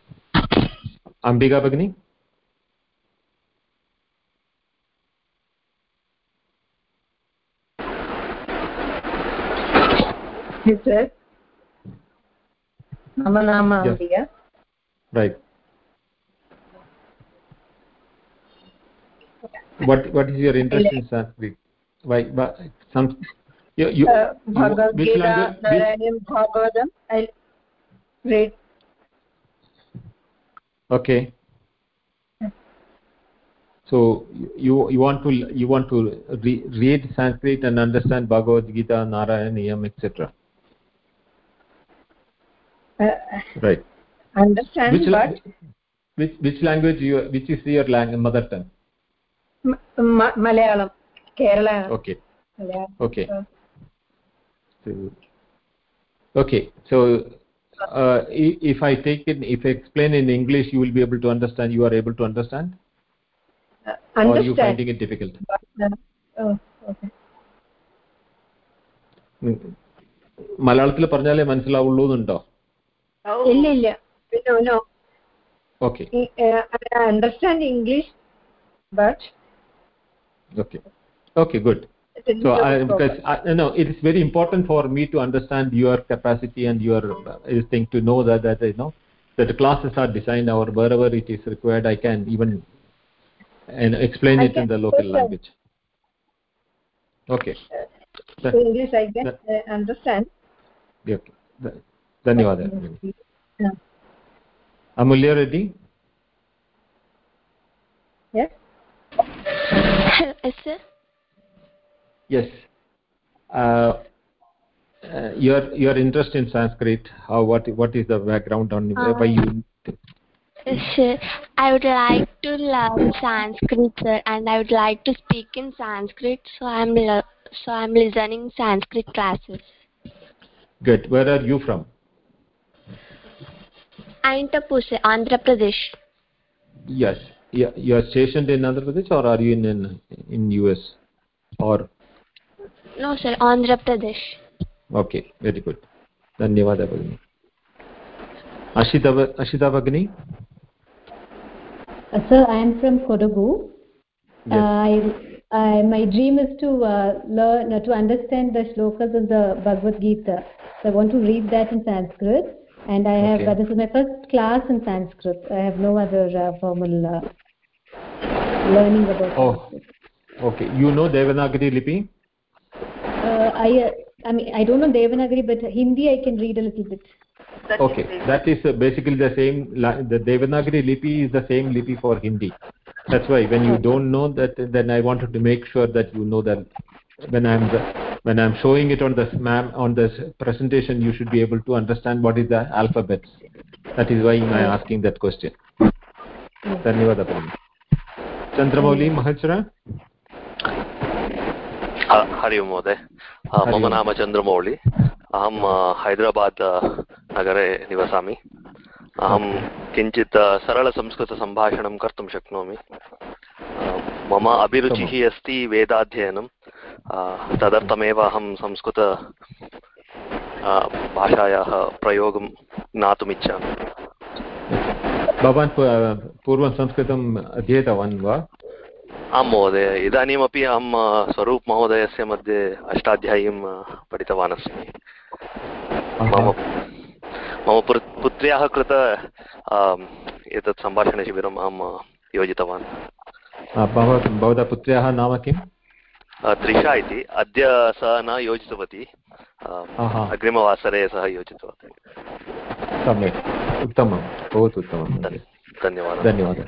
S1: अम्बिका भगिनी
S5: मम नाम Ambika
S1: right What what is your interest in sanskrit? Why, why some you, you,
S5: uh,
S1: you which language
S5: Narayam Bhagavatam I read.
S1: Okay. So you you want to you want to re read sanskrit and understand bhagavad gita narayaniyam etc
S5: uh,
S1: right.
S5: understand
S1: which,
S5: but
S1: which which language you which is your language mother tongue
S5: malayalam kerala
S1: okay
S5: malayalam.
S1: okay so, okay so uh, if i take it if i explain in english you will be able to understand you are able to understand
S5: uh, understand
S1: or are you finding it difficult
S5: but, uh, oh, okay
S1: മലയാളത്തിൽ പറഞ്ഞാലേ മനസ്സിലാവുള്ളൂ എന്നുണ്ടോ
S5: ഇല്ല ഇല്ല no no
S1: okay
S5: uh,
S1: okay okay good so I, because I, no, it is very important for me to understand your capacity and your uh, thing to know that that you know that the classes are designed or wherever it is required. I can even and explain
S5: I
S1: it in the local language. Okay.
S5: Uh, so in this, I can that, uh, understand.
S1: Okay. Dhanyawad. Amulya Reddy.
S5: yes
S6: sir
S1: yes. Uh, uh, your your interest in sanskrit how what what is the background on uh, why you
S6: sir i would like to learn sanskrit sir and i would like to speak in sanskrit so i'm so i'm listening sanskrit classes.
S1: Good. Where are you from?
S6: Aintapuse, Andhra Pradesh.
S1: Yes Yeah, you are stationed in Andhra Pradesh or are you in in, in US or?
S6: No, sir, Andhra Pradesh.
S1: Okay, very good. धन्यवादः भगिनि अशिता अशिता भगिनी
S7: Uh, sir, I am from Kodagu.
S1: Yes.
S7: Uh, I, I, my dream is to uh, learn, uh, to understand the shlokas of the Bhagavad Gita. So I want to read that in Sanskrit. And I have,
S1: Okay.
S7: uh, this is my first class in Sanskrit. I have no other uh, formal uh, learning about
S1: Oh.
S7: Sanskrit.
S1: Okay, you know Devanagari Lipi?
S7: Uh, I, uh, I mean, I don't know Devanagari, but Hindi I can read a little bit.
S1: Okay, that is uh, basically the same. la- The Devanagari Lipi is the same Lipi for Hindi. That's why when you don't know that, then I wanted to make sure that you know that when I'm the, when I'm showing it on the ma'am on the presentation, you should be able to understand what is the alphabets. That is why I'm asking that question. धन्यवादः भगिनि चन्द्रमौली महचर
S9: हरि ओम् महोदय। मम नाम चन्द्रमौळि अहं हैदराबाद् नगरे निवसामि। अहं किञ्चित् सरलसंस्कृतसम्भाषणं कर्तुं शक्नोमि। मम अभिरुचिः अस्ति वेदाध्ययनं। तदर्थमेव अहं संस्कृत भाषायाः प्रयोगं ज्ञातुमिच्छामि
S1: भवान् पूर्वं संस्कृतम् अध्येतवान् वा?
S9: आं महोदय इदानीमपि अहं अ, स्वरूप् महोदयस्य मध्ये अष्टाध्यायीं पठितवान् अस्मि। मम मम पुत्र्याः कृत एतत् सम्भाषणशिबिरम् अहं योजितवान्।
S1: भवतः पुत्र्याः नाम किम्?
S9: त्रिषा इति। अद्य सः न योजितवती। अग्रिमवासरे सः योजितवती।
S1: सम्यक्। उत्तमं बहु उत्तमं
S9: धन्यवादः।
S1: धन्यवादः।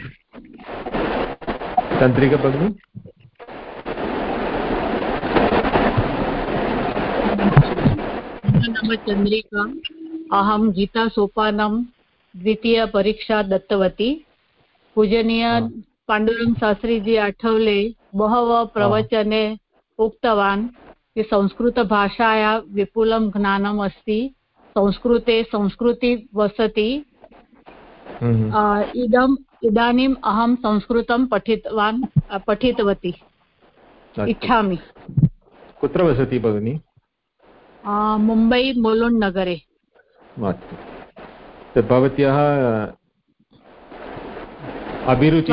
S1: तन्त्रिका भगिनी?
S16: नाम चन्द्रिका। अहं गीतासोपानं द्वितीयपरीक्षा दत्तवती। पूजनीय पाण्डुरङ्ग शास्त्रीजी आठवले बहवः प्रवचने उक्तवान् कि संस्कृतभाषाया विपुलं ज्ञानम् अस्ति। संस्कृते संस्कृति वसति।
S1: हम्म,
S16: इदम् इदानीम् अहं संस्कृतं पठितवान् पठितवती। इच्छामि।
S1: कुत्र वसति भगिनी?
S16: मुम्बै मोलोन् नगरे।
S1: भवत्याः अभिरुचि।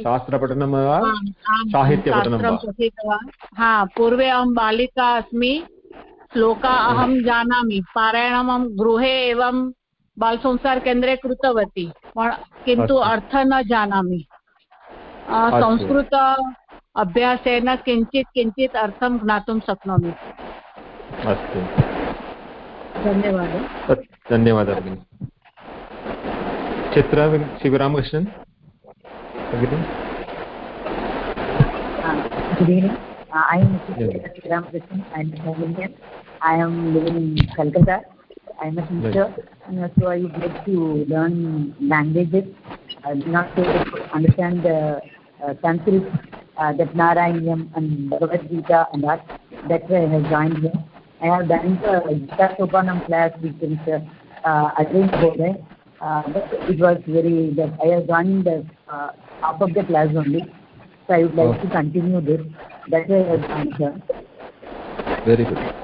S1: शास्त्रपठनं वा? साहित्यपठनं वा?
S16: हा पूर्वे अहं बालिका अस्मि। श्लोका अहं जानामि पारायणम् अहं गृहे एवं बालसंसारकेन्द्रे कृतवती पण- किन्तु। अर्थः न जानामि संस्कृत अभ्यासेन किञ्चित् किञ्चित् अर्थं ज्ञातुं शक्नोमि
S1: अस्तु
S16: धन्यवादः
S1: धन्यवादः भगिनि चित्रा शिवरामकृष्णन् भगिनि
S12: Good evening. Uh, I am Mrs. Ramakrishnan. I am a Indian. I am living in Calcutta. I am a teacher, right. so I would like to learn languages, uh, not to understand the uh, Sanskrit, uh, that Narayanam and Bhagavad Gita and that. That's why I have joined here. I have done the Gita Sopanam class which is uh, uh again go there. Uh, but it was very, that I have joined the, uh, half of the class only. So I would like oh. to continue this. That's why I have joined here.
S4: Very good.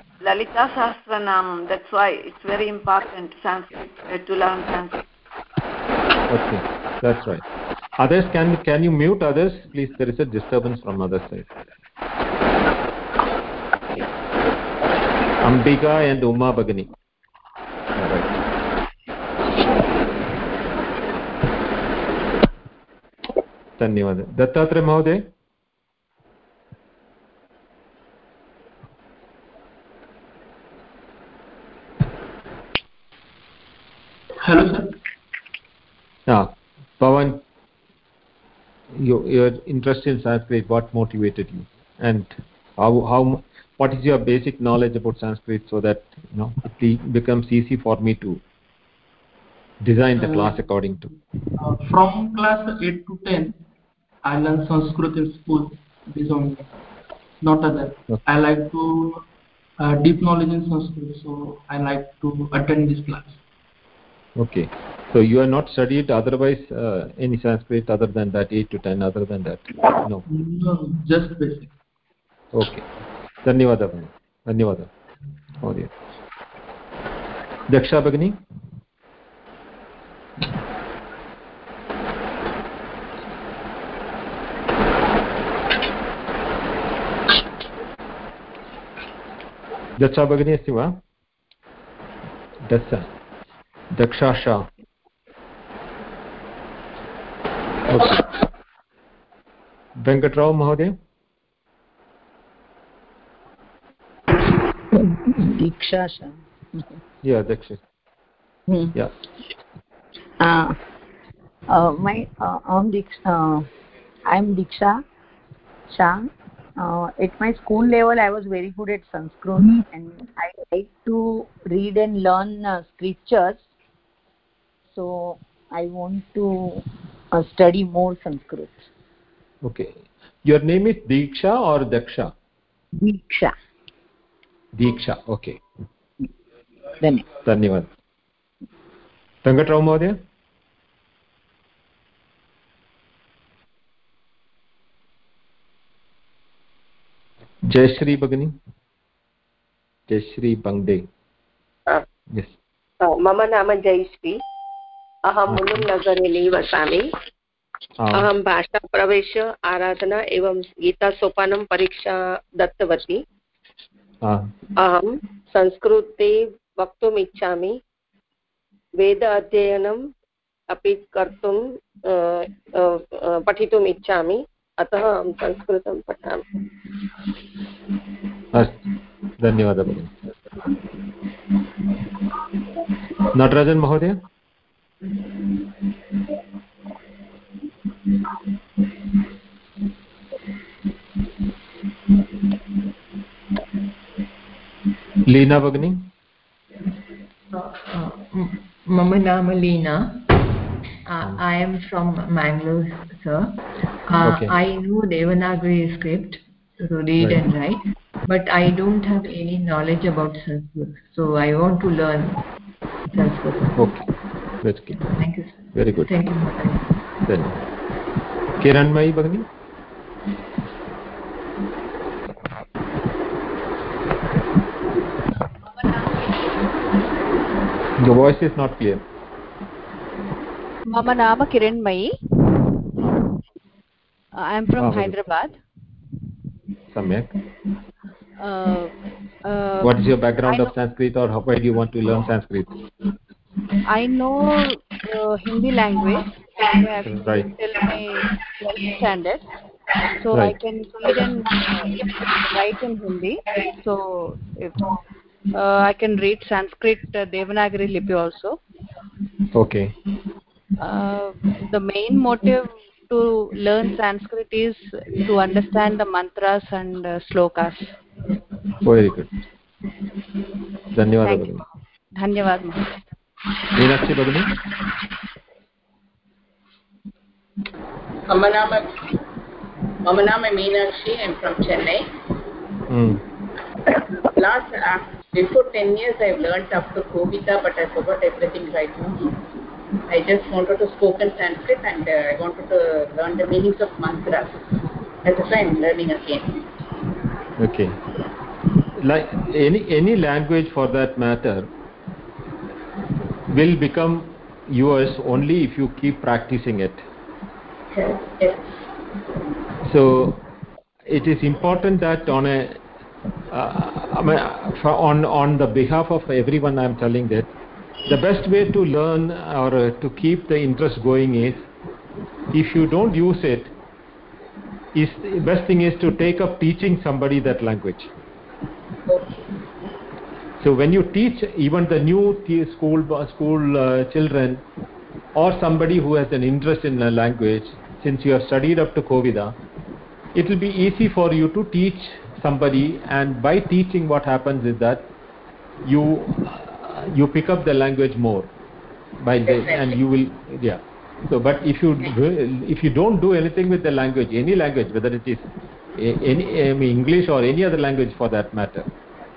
S4: Lalita Sahasranam. That's why it's very important Sanskrit uh, to learn Sanskrit.
S1: Okay, that's right. Others, can can you mute others? Please, there is a disturbance from other side. Ambika and Uma Bagani. All right. धन्यवादः दत्तात्रय महोदय your, interest in Sanskrit, what motivated you? And how, how, what is your basic knowledge about Sanskrit so that, you know, it becomes easy for me to design the
S11: Uh,
S1: class according to?
S11: Uh, from class 8 to 10, I learned Sanskrit in school. This only, not other. I like to uh, deep knowledge in Sanskrit, so I like to attend this class.
S1: Okay. So you have not studied otherwise uh, any Sanskrit other than that, 8 to 10, other than that? No.
S11: No, just basic.
S1: Okay धन्यवादः भगिनि धन्यवादः महोदय दक्षा भगिनी दक्षा भगिनी अस्ति वा दक्षा दक्षाशा वेङ्कटराव महोदय
S10: दीक्षा सा
S1: Yeah, Daksha.
S10: Hmm.
S1: Yeah.
S10: Uh, uh, my uh, I'm Diksha. Uh, I'm Diksha Shah. Uh, at my school level, I was very good at Sanskrit, and I like to read and learn uh, scriptures. So I want to uh, study more Sanskrit.
S1: okay. Your name is diksha or daksha?
S12: Diksha
S1: Diksha okay
S12: धन्यवादः
S1: धन्यवादः वेङ्कटराव महोदय जयश्री भगिनी जयश्री बङ्गडे
S8: मम नाम जयश्री अहं मुलुङ्नगरे निवसामि। अहं भाषाप्रवेश आराधना एवं गीतासोपानं परीक्षा दत्तवती। अहं संस्कृते वक्तुम् इच्छामि। वेद अध्ययनम् अपि कर्तुं पठितुम् इच्छामि। अतः अहं संस्कृतं पठामि।
S1: अस्तु। धन्यवादः भगिनि। नटराजन् महोदय? लीना भगिनी
S17: मम नाम Leena I am from Mangalore, sir. Uh,
S1: Okay.
S17: I know Devanagari script to read
S1: Right.
S17: and write, but I don't have any knowledge about Sanskrit. So I want to learn Sanskrit.
S1: okay
S17: thank very
S1: very good धन्यवादः किरण्मयी भगिनी The voice is not clear.
S18: Mama Nama Kiranmayi. Uh, I am from
S1: ah, Hyderabad.
S18: Samyak.
S1: Uh, uh, what is your background of Sanskrit or how why do you want to learn Sanskrit?
S18: I know uh, Hindi language till
S1: right
S18: my 12th standard. So
S1: Right.
S18: I can read and uh, write in Hindi. So if, uh, I can read Sanskrit uh, Devanagari Lipi also.
S1: okay
S18: Uh, the main motive to learn Sanskrit is to understand the mantras and uh, slokas.
S1: very good धन्यवादः
S18: Thank you.
S1: भगिनि
S18: धन्यवाद महोदय
S1: मीनाक्षी भगिनि
S16: मम नाम मम नाम Meenakshi I from
S1: Chennai
S16: last before 10 years I've learned up to Kovida, but I forgot everything right now. I just wanted to spoken Sanskrit and uh, I wanted to learn the meanings of mantras. That's why I'm learning again.
S1: Okay. Like any any language for that matter, will become yours only if you keep practicing it.
S16: Yes
S1: so it is important that on a uh, I mean, for- on on the behalf of everyone i'm telling that the best way to learn or uh, to keep the interest going is if you don't use it is the best thing is to take up teaching somebody that language so when you teach even the new school school uh, children or somebody who has an interest in a language since you have studied up to kovida it will be easy for you to teach somebody and by teaching what happens is that you uh, you pick up the language more by the and you will yeah. So but if you if you don't do anything with the language any language whether it is any I mean, english or any other language for that matter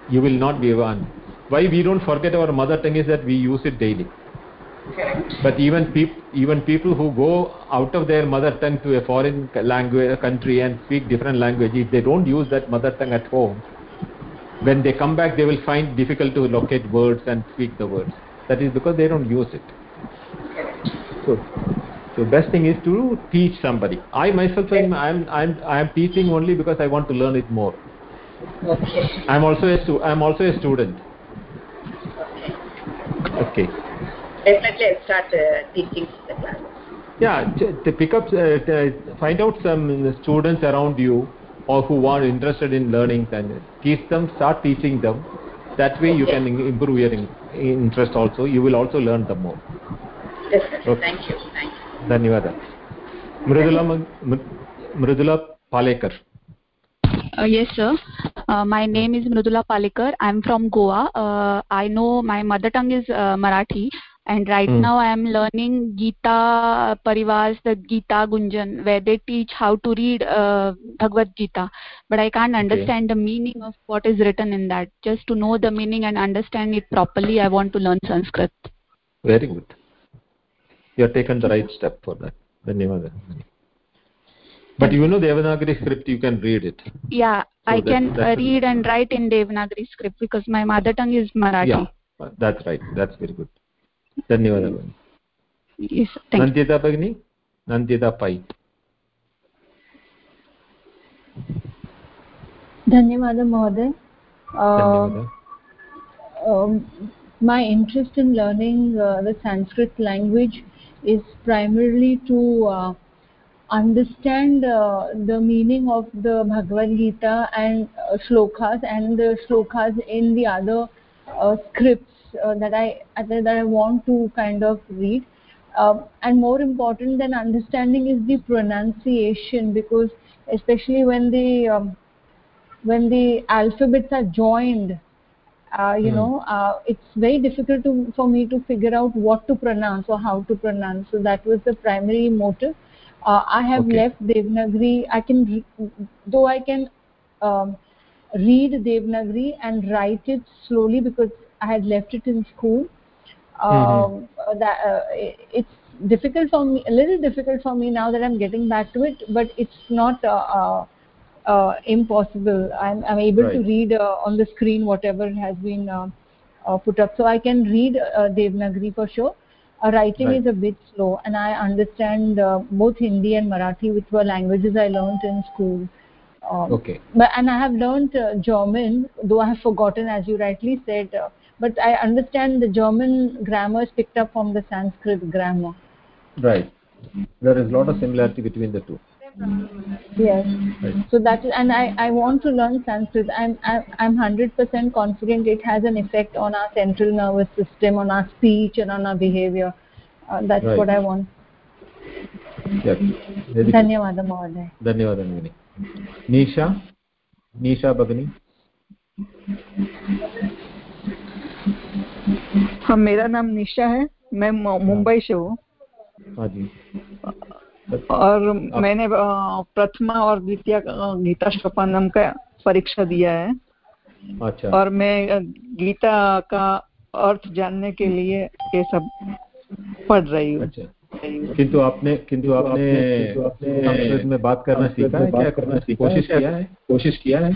S1: you will not be one why we don't forget our mother tongue is that we use it daily. But even peop- even people who go out of their mother tongue to a foreign language uh, country and speak different language if they don't use that mother tongue at home when they come back they will find difficult to locate words and speak the words. That is because they don't use it. So so best thing is to teach somebody. I myself am i'm i'm i'm teaching only because i want to learn it more
S16: okay
S1: i'm also a i'm also a student. Okay,
S16: definitely I'll start uh, teaching the class.
S1: Yeah to pick up uh, find out some students around you or who are interested in learning and teach them start teaching them. That way okay. you can improve your in interest also. You will also learn the more.
S16: Yes
S1: okay.
S16: thank you. Thank you.
S1: धन्यवाद Mridula Mridula Palekar
S19: uh, yes sir. Uh, my name is Mridula Palekar. I'm from Goa. Uh, I know my mother tongue is uh, Marathi, and right
S1: Hmm.
S19: now i am learning gita parivars the gita gunjan where they teach how to read uh, bhagavad gita. But i can't understand the meaning of what is written in that. Just to know the meaning and understand it properly i want to learn sanskrit.
S1: Very good. You have taken the right step for that. But you know devanagari script you can read it.
S19: Yeah I can read and write in Devanagari script because my mother tongue is Marathi.
S1: Yeah, uh, that's right. That's very good.
S19: धन्यवादः भगिनि yes,
S1: Nandita भगिनि नन्दिता पै
S13: धन्यवादः महोदय my interest in learning uh, the sanskrit language is primarily to uh, understand uh, the meaning of the Bhagavad Gita and uh, shlokas and the shlokas in the other uh, scripts uh, that I that I want to kind of read. Um, and more important than understanding is the pronunciation because especially when the um, when the alphabets are joined uh, you
S1: Hmm.
S13: know uh, it's very difficult to, for me to figure out what to pronounce or how to pronounce so that was the primary motive uh, i have
S1: Okay.
S13: left devanagari i can though i can um, read devanagari and write it slowly because i had left it in school. Um, that uh, it- it's difficult for me a little difficult for me now that i'm getting back to it but it's not uh, uh, uh, impossible. I'm, I'm able to read uh, on the screen whatever has been uh, uh, put up. So i can read uh, devanagari for sure writing
S1: Right.
S13: is a bit slow and i understand uh, both hindi and marathi which were languages i learned in school. Um,
S1: okay.
S13: but and i have learned uh, german though i have forgotten as you rightly said uh, but i understand the german grammar is picked up from the sanskrit grammar.
S1: Right. There is a lot of similarity between the two
S13: yes
S1: right
S13: so that is and i i want to learn sanskrit i'm i'm i'm 100% confident it has an effect on our central nervous system on our speech and on our behavior uh, that's
S1: Right.
S13: what i want
S1: yeah very good
S13: धन्यवादः महोदय
S1: धन्यवादः भगिनि नीशा नीशा भगिनी
S20: हाँ मेरा नाम निशा है मैं मु- मुंबई से हूँ
S1: हाँ जी
S20: और मैंने प्रथमा और द्वितीय गीता सोपानम का परीक्षा दिया है।
S1: अच्छा।
S20: और मैं गीता का अर्थ जानने के लिए ये सब पढ़ रही हूँ।
S1: अच्छा। किंतु आपने किंतु आपने संस्कृत में बात करना सीखा है क्या? करना सीखा कोशिश किया है? कोशिश किया है।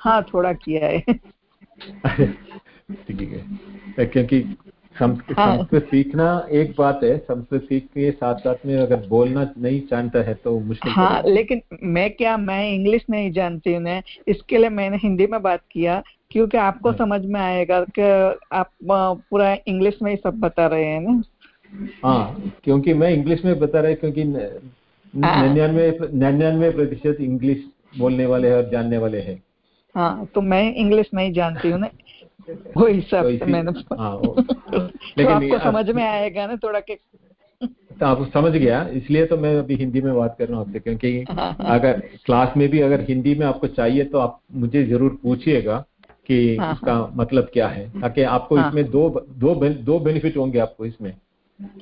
S20: हाँ थोड़ा किया है।
S1: ठीक है। क्योंकि संस्कृत
S20: हाँ।
S1: संस्कृत सीखना एक बात है संस्कृत सीख के साथ साथ में अगर बोलना नहीं जानता है तो मुश्किल
S20: हाँ लेकिन मैं क्या मैं इंग्लिश नहीं जानती हूँ इसके लिए मैंने हिंदी में बात किया क्योंकि आपको समझ में आएगा कि आप पूरा इंग्लिश में ही सब बता रहे हैं ना
S1: हाँ क्योंकि मैं इंग्लिश में बता रहा क्योंकि
S20: हाँ।
S1: निन्यानवे निन्यानवे प्रतिशत इंग्लिश बोलने वाले हैं और जानने वाले हैं
S20: हाँ तो मैं इंग्लिश नहीं जानती हूँ ना वो हिसाब
S1: तो
S20: से मैंने
S1: हाँ,
S20: तो
S1: लेकिन
S20: आपको समझ में आएगा ना थोड़ा के
S1: तो आप समझ गया इसलिए तो मैं अभी हिंदी में बात कर रहा हूँ आपसे क्योंकि
S20: हाँ।
S1: अगर क्लास में भी अगर हिंदी में आपको चाहिए तो आप मुझे ज़रूर पूछिएगा कि
S20: हाँ,
S1: इसका मतलब क्या है ताकि आपको। इसमें दो दो दो बेनिफिट होंगे आपको इसमें।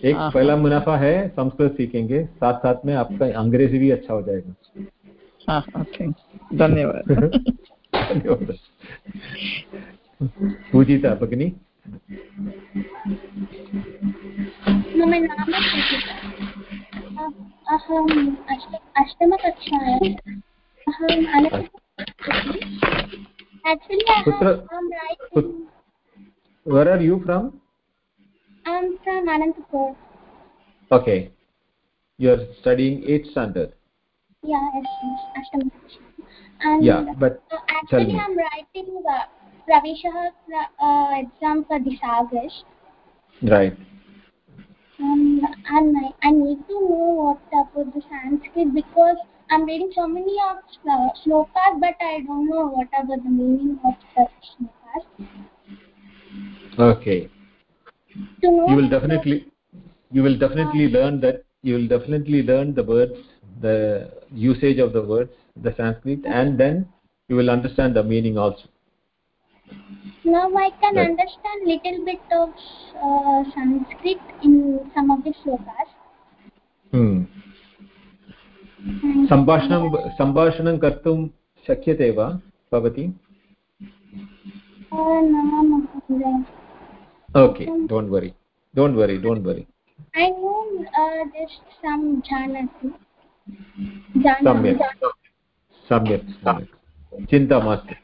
S1: एक पहला मुनाफा है संस्कृत सीखेंगे साथ साथ में आपका अंग्रेज़ी भी अच्छा हो जाएगा।
S20: धन्यवाद।
S1: धन्यवाद। पूजिता भगिनी
S21: मम नाम पूजिता अहम् अष्ट अष्टमकक्षायाम् अहम् अनन्तपुरे actually I
S1: कुत्र
S21: am writing
S1: where are you from
S21: I am from Anantapur
S1: okay you are studying 8th standard
S21: yeah yes, yes अष्टमकक्षा and
S1: yeah but
S21: uh,
S1: tell
S21: actually
S1: me
S21: I am writing uh, Pravesha uh, exam for this August.
S1: Right.
S21: Um, and I, I need to know what about the Sanskrit because I'm reading so many of uh, slokas, but I don't know what about the meaning of the slokas.
S1: okay. You will definitely you will definitely learn that you will definitely learn the words the usage of the words the sanskrit and then you will understand the meaning also
S21: Now I can
S1: Right.
S21: understand little bit of uh, Sanskrit in some of the slokas.
S1: Hmm. सम्भाषणं सम्भाषणं कर्तुं शक्यते वा भवती
S21: uh,
S1: okay don't worry don't worry don't worry
S21: I know uh, just some Janati.
S1: सम्यक् सम्यक् चिन्ता मास्तु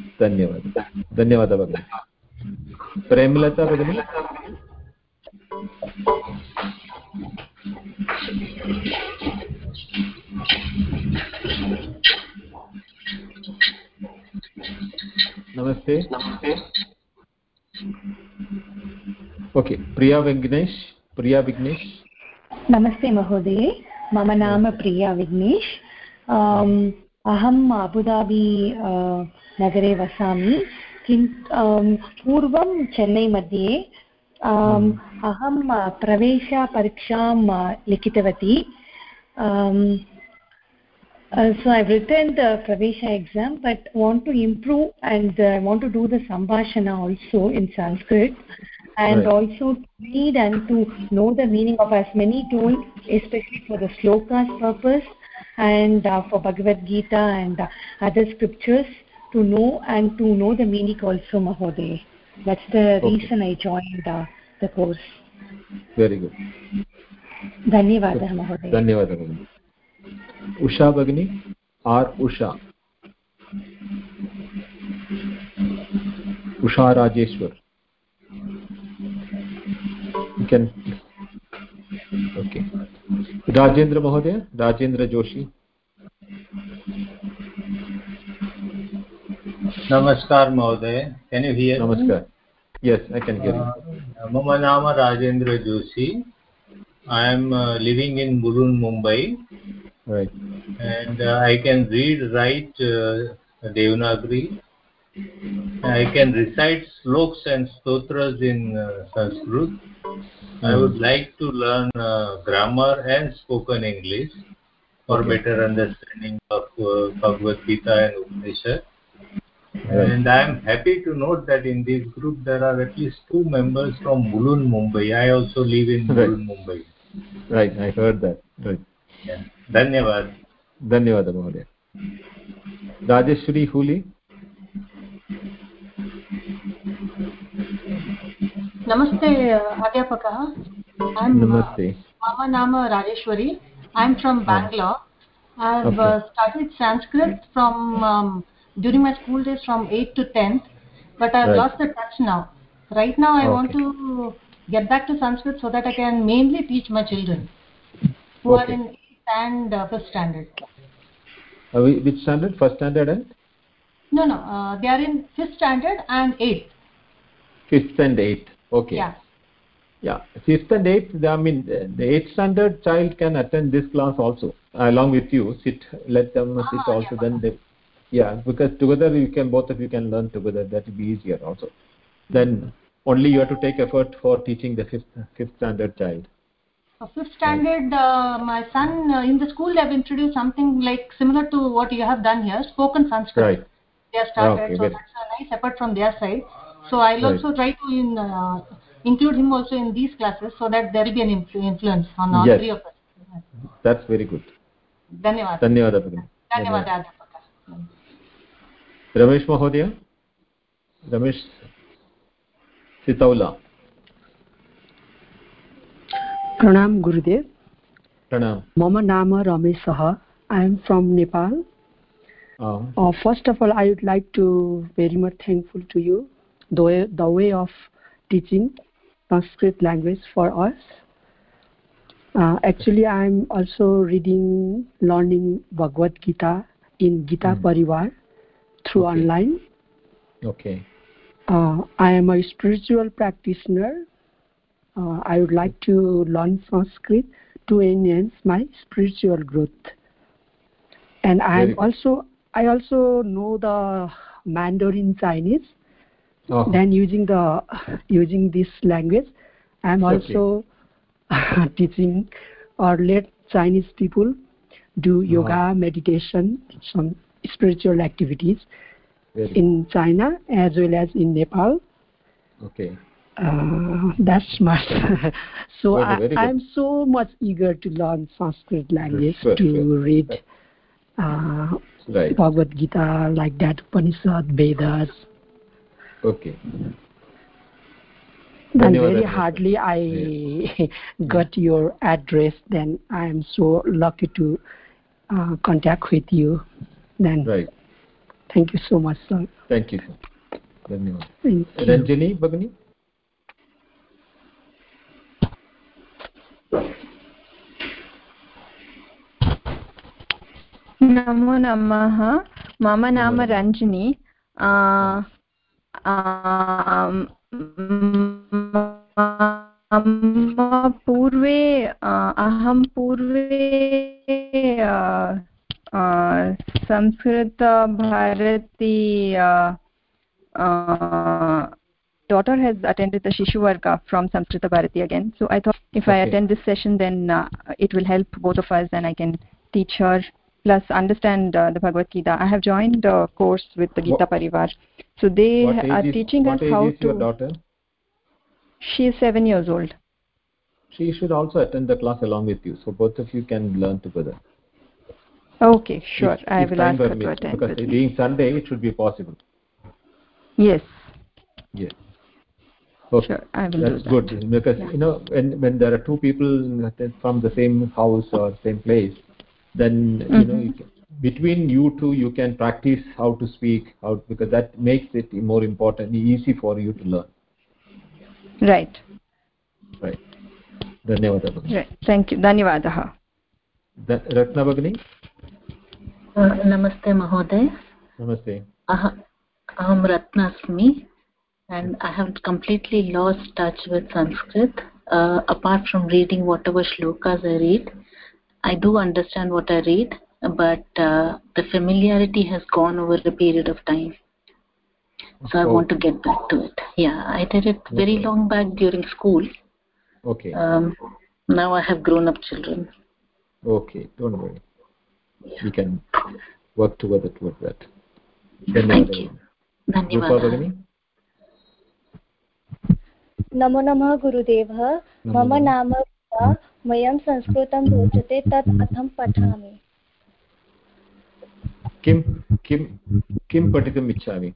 S1: धन्यवादः। धन्यवादः भगिनि प्रेमलता भगिनि नमस्ते। नमस्ते। ओके प्रिया विघ्नेश प्रिया विघ्नेश।
S22: नमस्ते महोदये मम नाम प्रिया विघ्नेश्। अम्, अहम् अबुदाबी नगरे वसामि। किं पूर्वं चेन्नै मध्ये हम्म। अहं प्रवेशपरीक्षां लिखितवती। So I written the Pravesh exam but want to improve and want to do the sambhashan also in Sanskrit and
S1: right.
S22: also to read know the know the meaning of as many tools the for the and uh, for Bhagavad Gita and uh, other scriptures to know and to know the meaning also, Mahoday. That's the
S1: Okay.
S22: reason I joined uh, the course.
S1: Very good
S22: धन्यवादः महोदय
S1: धन्यवादः भगिनि उषा भगिनी or Usha Usha Rajeshwar You can okay Rajendra महोदय राजेंद्र जोशी
S23: नमस्कार महोदय can you hear
S1: नमस्कार yes I can hear
S23: मम नाम Rajendra Joshi I am living in बुरून Mumbai
S1: right
S23: and I can read write Devanagari I can recite sloks and stotras in uh, Sanskrit. I would hmm. like to learn uh, grammar and spoken English for
S1: okay.
S23: better understanding of uh, Bhagavad Gita and Upanishad.
S1: Right.
S23: And I am happy to note that in this group there are at least two members from Mulund, Mumbai. I also live in Mulund, right. Mumbai.
S1: Right, I heard that. Right.
S23: Yeah. Dhanyavad.
S1: Dhanyavad, Mahodaya. Rajeshwari Huli.
S13: नमस्ते अध्यापकः I'm,
S1: नमस्ते
S13: मम नाम Rajeshwari I am from Bangalore. I have
S1: Okay.
S13: uh, studied Sanskrit from um, during my school days from 8th to 10th, but I have
S1: Right.
S13: lost the touch now. Right now, I want
S1: Okay.
S13: to get back to Sanskrit so that I can mainly teach my children who are
S1: Okay.
S13: in 8th and uh, 5th standard.
S1: Uh, whi- which standard first standard and
S13: No, no, uh, they are in 5th standard and 8th.
S1: fifth and eighth okay.
S13: Yeah.
S1: yeah. Fifth and eighth i mean the eighth standard child can attend this class also along with you. Sit let them sit also then they yeah because together you can both of you can learn together. That will be easier also. Then only you have to take effort for teaching the fifth fifth standard child.
S13: Fifth standard, uh, my son uh, in the school they have introduced something like similar to what you have done here, spoken Sanskrit.
S1: right.
S13: They have started,
S1: Okay,
S13: so
S1: very-
S13: that's a nice effort from their side So I'll
S1: Right.
S13: also try to in, uh, include him also in these classes so that there will be an influ- influence on all
S1: Yes.
S13: three of us.
S1: that's very good
S13: धन्यवादः
S1: धन्यवादः भगिनि
S13: धन्यवादः अध्यापकः
S1: रमेश महोदय रमेश सितौला
S24: प्रणाम गुरुदेव
S1: प्रणाम
S24: मम नाम रमेशः ऐ am from Nepal
S1: um,
S24: Uh, first of all, I would like to very much thankful to you the way, the way of teaching Sanskrit language for us. Uh, actually, I'm also reading, learning Bhagavad Gita in Gita Parivar through online.
S1: okay
S24: Uh, I am a spiritual practitioner. Uh, I would like to learn Sanskrit to enhance my spiritual growth. And I am also I also know the Mandarin Chinese. Then using the using this language, I am
S1: Okay.
S24: also teaching or let Chinese people do yoga, meditation, some spiritual activities.
S1: Very
S24: in China as well as in Nepal.
S1: Okay.
S24: Uh, that's much. so
S1: Very,
S24: I,
S1: very.
S24: I'm so much eager to learn Sanskrit language
S1: Sure,
S24: to
S1: sure.
S24: read uh,
S1: Right.
S24: Bhagavad Gita like that, Upanishad, Vedas
S1: Okay.
S24: And
S1: Dhanyawad,
S24: very
S1: Dhanyawad.
S24: hardly I got your address. Then I am so lucky to uh, contact with you. Then
S1: Right.
S24: thank you so much, sir.
S1: Thank you. sir. Dhanyawad.
S24: Thank you.
S1: Ranjani Bagni?
S25: नमो नमः मम नाम रञ्जनी आ, आम्, मम पूर्वे आ, अहं पूर्वे आ, आ, संस्कृतभारती आ, uh, daughter has attended the Shishu Varga from Samskrita Bharati again. So I thought if I
S1: Okay.
S25: attend this session, then uh, it will help both of us and I can teach her plus understand uh, the Bhagavad Gita. I have joined a course with the Gita
S1: What-
S25: Parivar. So they are
S1: is,
S25: teaching us how
S1: is your
S25: to.
S1: daughter?
S25: She is seven years old.
S1: She should also attend the class along with you, so both of you can learn together.
S25: Okay, sure.
S1: If-
S25: I
S1: if
S25: will ask her to attend
S1: Because being Sunday, it should be possible.
S25: Yes.
S1: Yes. Okay.
S25: Sure, I will do
S1: That's
S25: that.
S1: good because you know when when there are two people from the same house or same place, then you know
S25: Mhm.
S1: you can, between you two you can practice how to speak how because that makes it more important easy for you to learn.
S25: Right.
S1: Right. धन्यवादः भगिनि
S25: Right. Thank you. धन्यवादः.
S1: ध- रत्ना भगिनी
S26: नमस्ते महोदय
S1: नमस्ते
S26: अह- अहं रत्ना अस्मि and I have completely lost touch with Sanskrit. Uh, apart from reading whatever shlokas I read, I do understand what I read, but uh, the familiarity has gone over a period of time. So I
S1: Oh.
S26: want to get back to it. Yeah, I did it very
S1: Okay.
S26: long back during school.
S1: Okay.
S26: Um, now I have grown up children.
S1: Okay. Don't worry. We can work together toward that. धन्यवादः रूपा
S26: धन्यवादः
S1: भगिनी
S21: नमो नमः गुरुदेवः
S1: नमो
S21: मम
S1: नमः।
S21: रूपा मह्यं संस्कृतं रोचते तत् कथं पठामि?
S1: किं किं किं पठितुम् इच्छामि?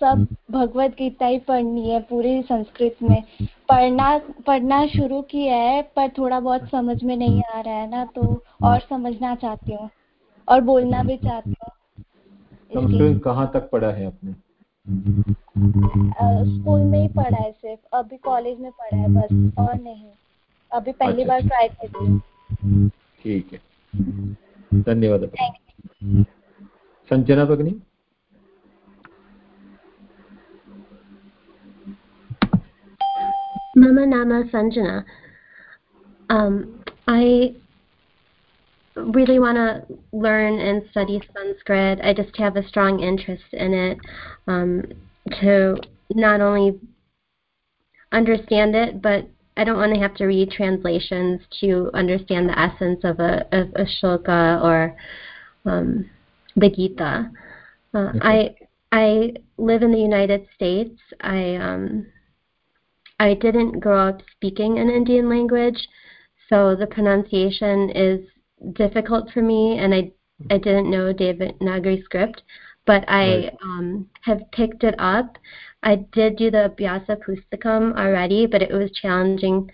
S21: सब भगवत गीता ही पढ़नी है पूरी संस्कृत में। पढ़ना पढ़ना शुरू किया है पर थोड़ा बहुत समझ में नहीं आ रहा है ना तो और समझना चाहती हूँ और बोलना भी चाहती हूँ।
S1: संस्कृत कहाँ तक पढ़ा है आपने?
S21: स्कूल में ही पढ़ा है सिर्फ़ अभी कॉलेज में पढ़ा है बस और नहीं। अभी पहली
S1: अच्छा,
S21: बार ट्राई कर रही
S1: ठीक है। धन्यवादः सञ्जना भगिनी
S27: Mama Nama Sanjana. Um, I really want to learn and study Sanskrit. I just have a strong interest in it um, to not only understand it, but I don't want to have to read translations to understand the essence of a, of a shloka or um, the Gita. Uh, I I live in the United States. I um, I didn't grow up speaking an Indian language, so the pronunciation is difficult for me, and I I didn't know Devanagari script, but I
S28: Right.
S21: um, have picked it up. I did do the Abhyasa Pustakam already, but it was challenging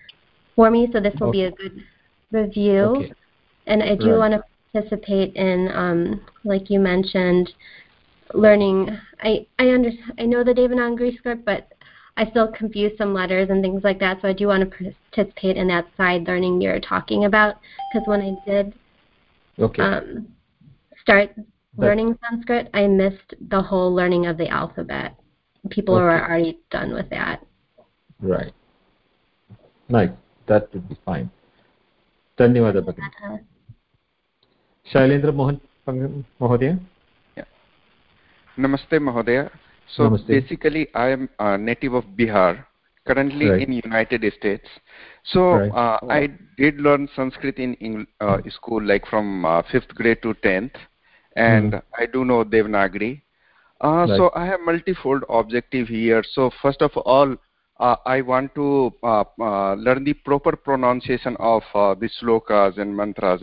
S21: for me, so this will be a good review.
S28: Okay.
S21: And I do
S28: Right.
S21: want to participate in, um, like you mentioned, learning. I I under I know the Devanagari script, but I still confuse some letters and things like that. So I do want to participate in that side learning you're talking about. Because when I did
S1: Okay.
S21: um, start
S1: That-
S21: learning Sanskrit, I missed the whole learning of the alphabet. People were
S1: Okay.
S21: already done with that.
S1: right nice that would be fine धन्यवादः भगिनि शैलेन्द्र मोहन महोदय
S29: Namaste, Mahodaya. So
S1: Namaste.
S29: basically, I am a native of Bihar, currently
S1: Right.
S29: in United States. So
S1: Right.
S29: uh, I did learn Sanskrit in uh, school, like from uh, fifth grade to tenth. and
S1: Mhm.
S29: I do know Devanagari. Uh,
S1: Right.
S29: So I have multifold objective here. So first of all, uh, I want to uh, uh, learn the proper pronunciation of uh, the slokas and mantras.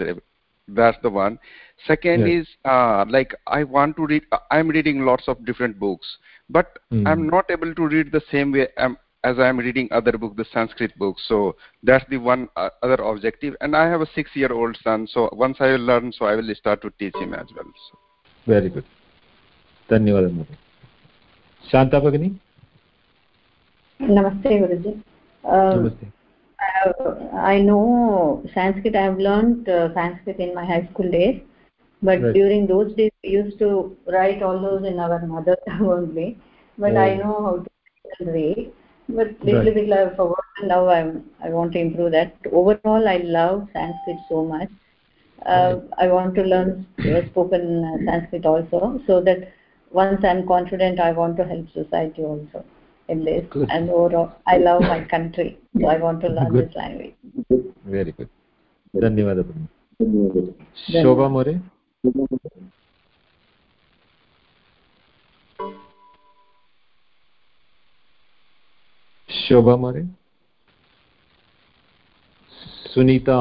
S29: That's the one. Second
S1: Yes.
S29: is uh, like I want to read. I'm reading lots of different books, but
S1: Mm.
S29: I'm not able to read the same way um, as I'm reading other books, the Sanskrit books. So that's the one uh, other objective. And I have a six-year-old son. So once I will learn, so I will start to teach him as well. So.
S1: Very good धन्यवादः महोदय शान्ता भगिनी
S12: Namaste, Guruji. Uh,
S1: नमस्ते
S12: I know Sanskrit. I have learned uh, Sanskrit in my high school days, but
S1: Right.
S12: during those days we used to write all those in our mother tongue only. But I
S1: Oh.
S12: know how to read. But little
S1: Right.
S12: bit I've forgotten. Now I'm, I want to improve that. Overall, I love Sanskrit so much. Uh, I want to learn uh, spoken uh, Sanskrit also, so that once I'm confident, I want to help society also in this.
S1: Good.
S12: And overall, I love my country, so I want to learn
S1: Good.
S12: this language.
S1: Very good धन्यवादः भगिनी शोभा महोदय Shobha
S30: More?
S1: Sunita.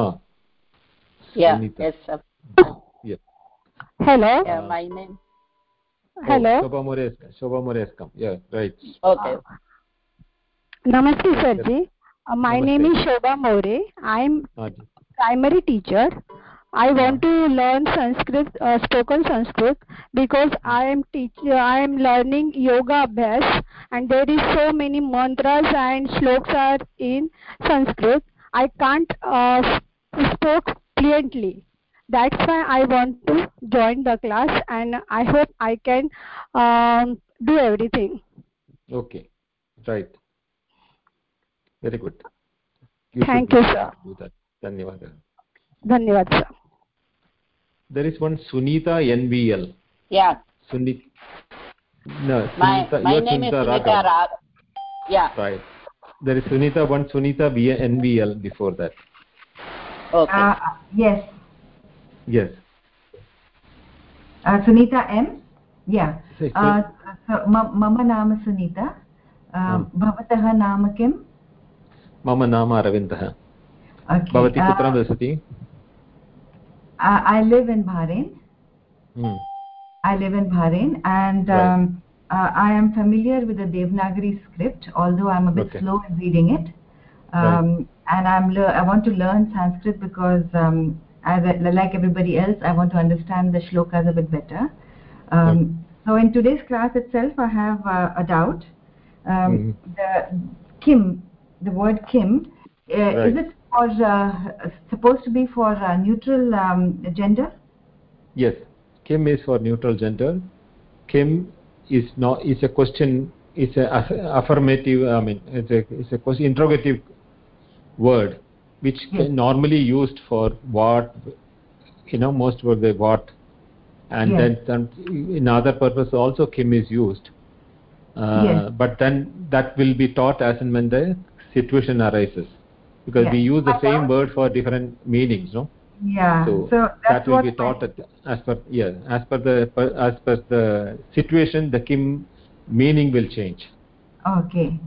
S30: Hello my name hello
S1: Shobha More Shobha More right
S30: okay
S31: नमस्ते sir ji. My name is Shobha More. I am primary teacher I want to learn Sanskrit, uh, spoken Sanskrit, because I am teach, I am learning yoga abhyas, and there is so many mantras and shloks are in Sanskrit. I can't uh, spoke fluently. That's why I want to join the class, and I hope I can um, do everything.
S1: Okay. Right. Very good. You
S31: Thank
S1: should
S31: you,
S1: be able
S31: sir.
S1: to Do that. धन्यवादः
S31: Dhanyavad, sir.
S1: There is one Sunita NVL.
S30: Yeah,
S1: Sunit. No, Sunita.
S30: my
S1: are
S30: name is
S1: Sunita
S30: Sunita
S1: Raghavan.
S30: Yeah.
S1: Right. There is Sunita one Sunita V NVL before that.
S30: Okay.
S32: Uh, yes.
S1: Yes.
S32: Uh, Sunita M? Yeah. Uh, so, ma- मम नाम Sunita uh, भवतः नाम किम्
S1: मम नाम अरविन्दः भवती
S32: Uh,
S1: कुत्र वसति
S32: I I live in Bahrain.
S1: Hmm.
S32: I live in Bahrain and
S1: Right.
S32: um, uh, I am familiar with the Devanagari script, although I'm a bit
S1: Okay.
S32: slow in reading it. Um, And I'm le- I want to learn Sanskrit because, um, as I, like everybody else, I want to understand the shlokas a bit better. Um, So in today's class itself, I have uh, a doubt. Um,
S1: Mhm.
S32: The Kim, the word Kim, uh,
S1: Right.
S32: is it for uh, supposed to be for uh, neutral um, gender?
S1: Yes. Kim is for neutral gender. Kim is not is a question. It's a aff- affirmative. I mean, it's a it's a question, interrogative word, which can normally used for what. You know, most for the what, and
S32: Yes.
S1: then some, in other purpose also Kim is used. Uh,
S32: Yes.
S1: But then that will be taught as and when the situation arises, because we use the same word for different meanings, no?
S32: Yeah.
S1: so,
S32: So
S1: that will be taught at, as per yeah as per the per, as per the situation the kim meaning will change
S32: Okay.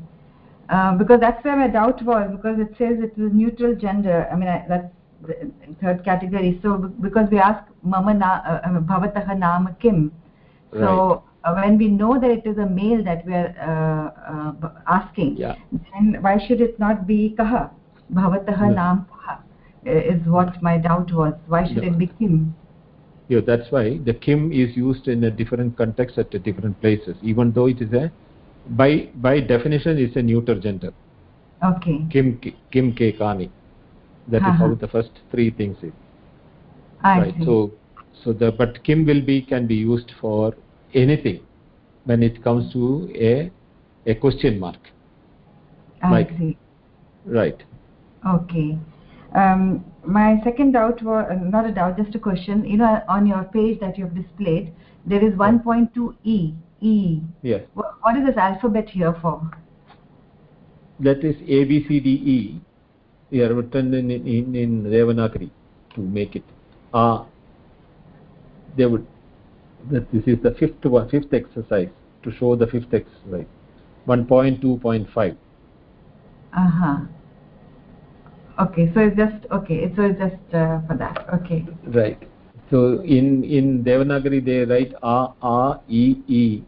S32: Uh, because that's where my doubt was because it says it is neutral gender. I mean, I, that's the third category. So because we ask mama na, uh, bhavatah naam kim. So uh, when we know that it is a male that we are uh, uh, asking,
S1: yeah
S32: then why should it not be kaha? Bhavatah
S1: No.
S32: naam uh, is what my doubt was. Why should it be kim?
S1: yeah that's why the kim is used in a different context at different places even though it is a by by definition it's a neuter gender
S32: Okay.
S1: kim kim ke kani that is how the first three things is
S32: I
S1: right
S32: see.
S1: so so the but kim will be can be used for anything when it comes to a a question mark
S32: I
S1: like
S32: see.
S1: right
S32: Okay. Um, my second doubt was uh, not a doubt, just a question. You know, on your page that you've displayed, there is 1.2 E. E.
S1: yes
S32: Wh- What is this alphabet here for?
S1: that is A B C D E. We are written in in, in Devanagari to make it. Ah, they would that this is the fifth one, fifth exercise to show the fifth exercise. 1.2.5.
S32: Uh-huh. Okay, so it's just, okay, so it's just uh, for that, okay.
S1: Right. So in, in Devanagari they write A, A, E, E.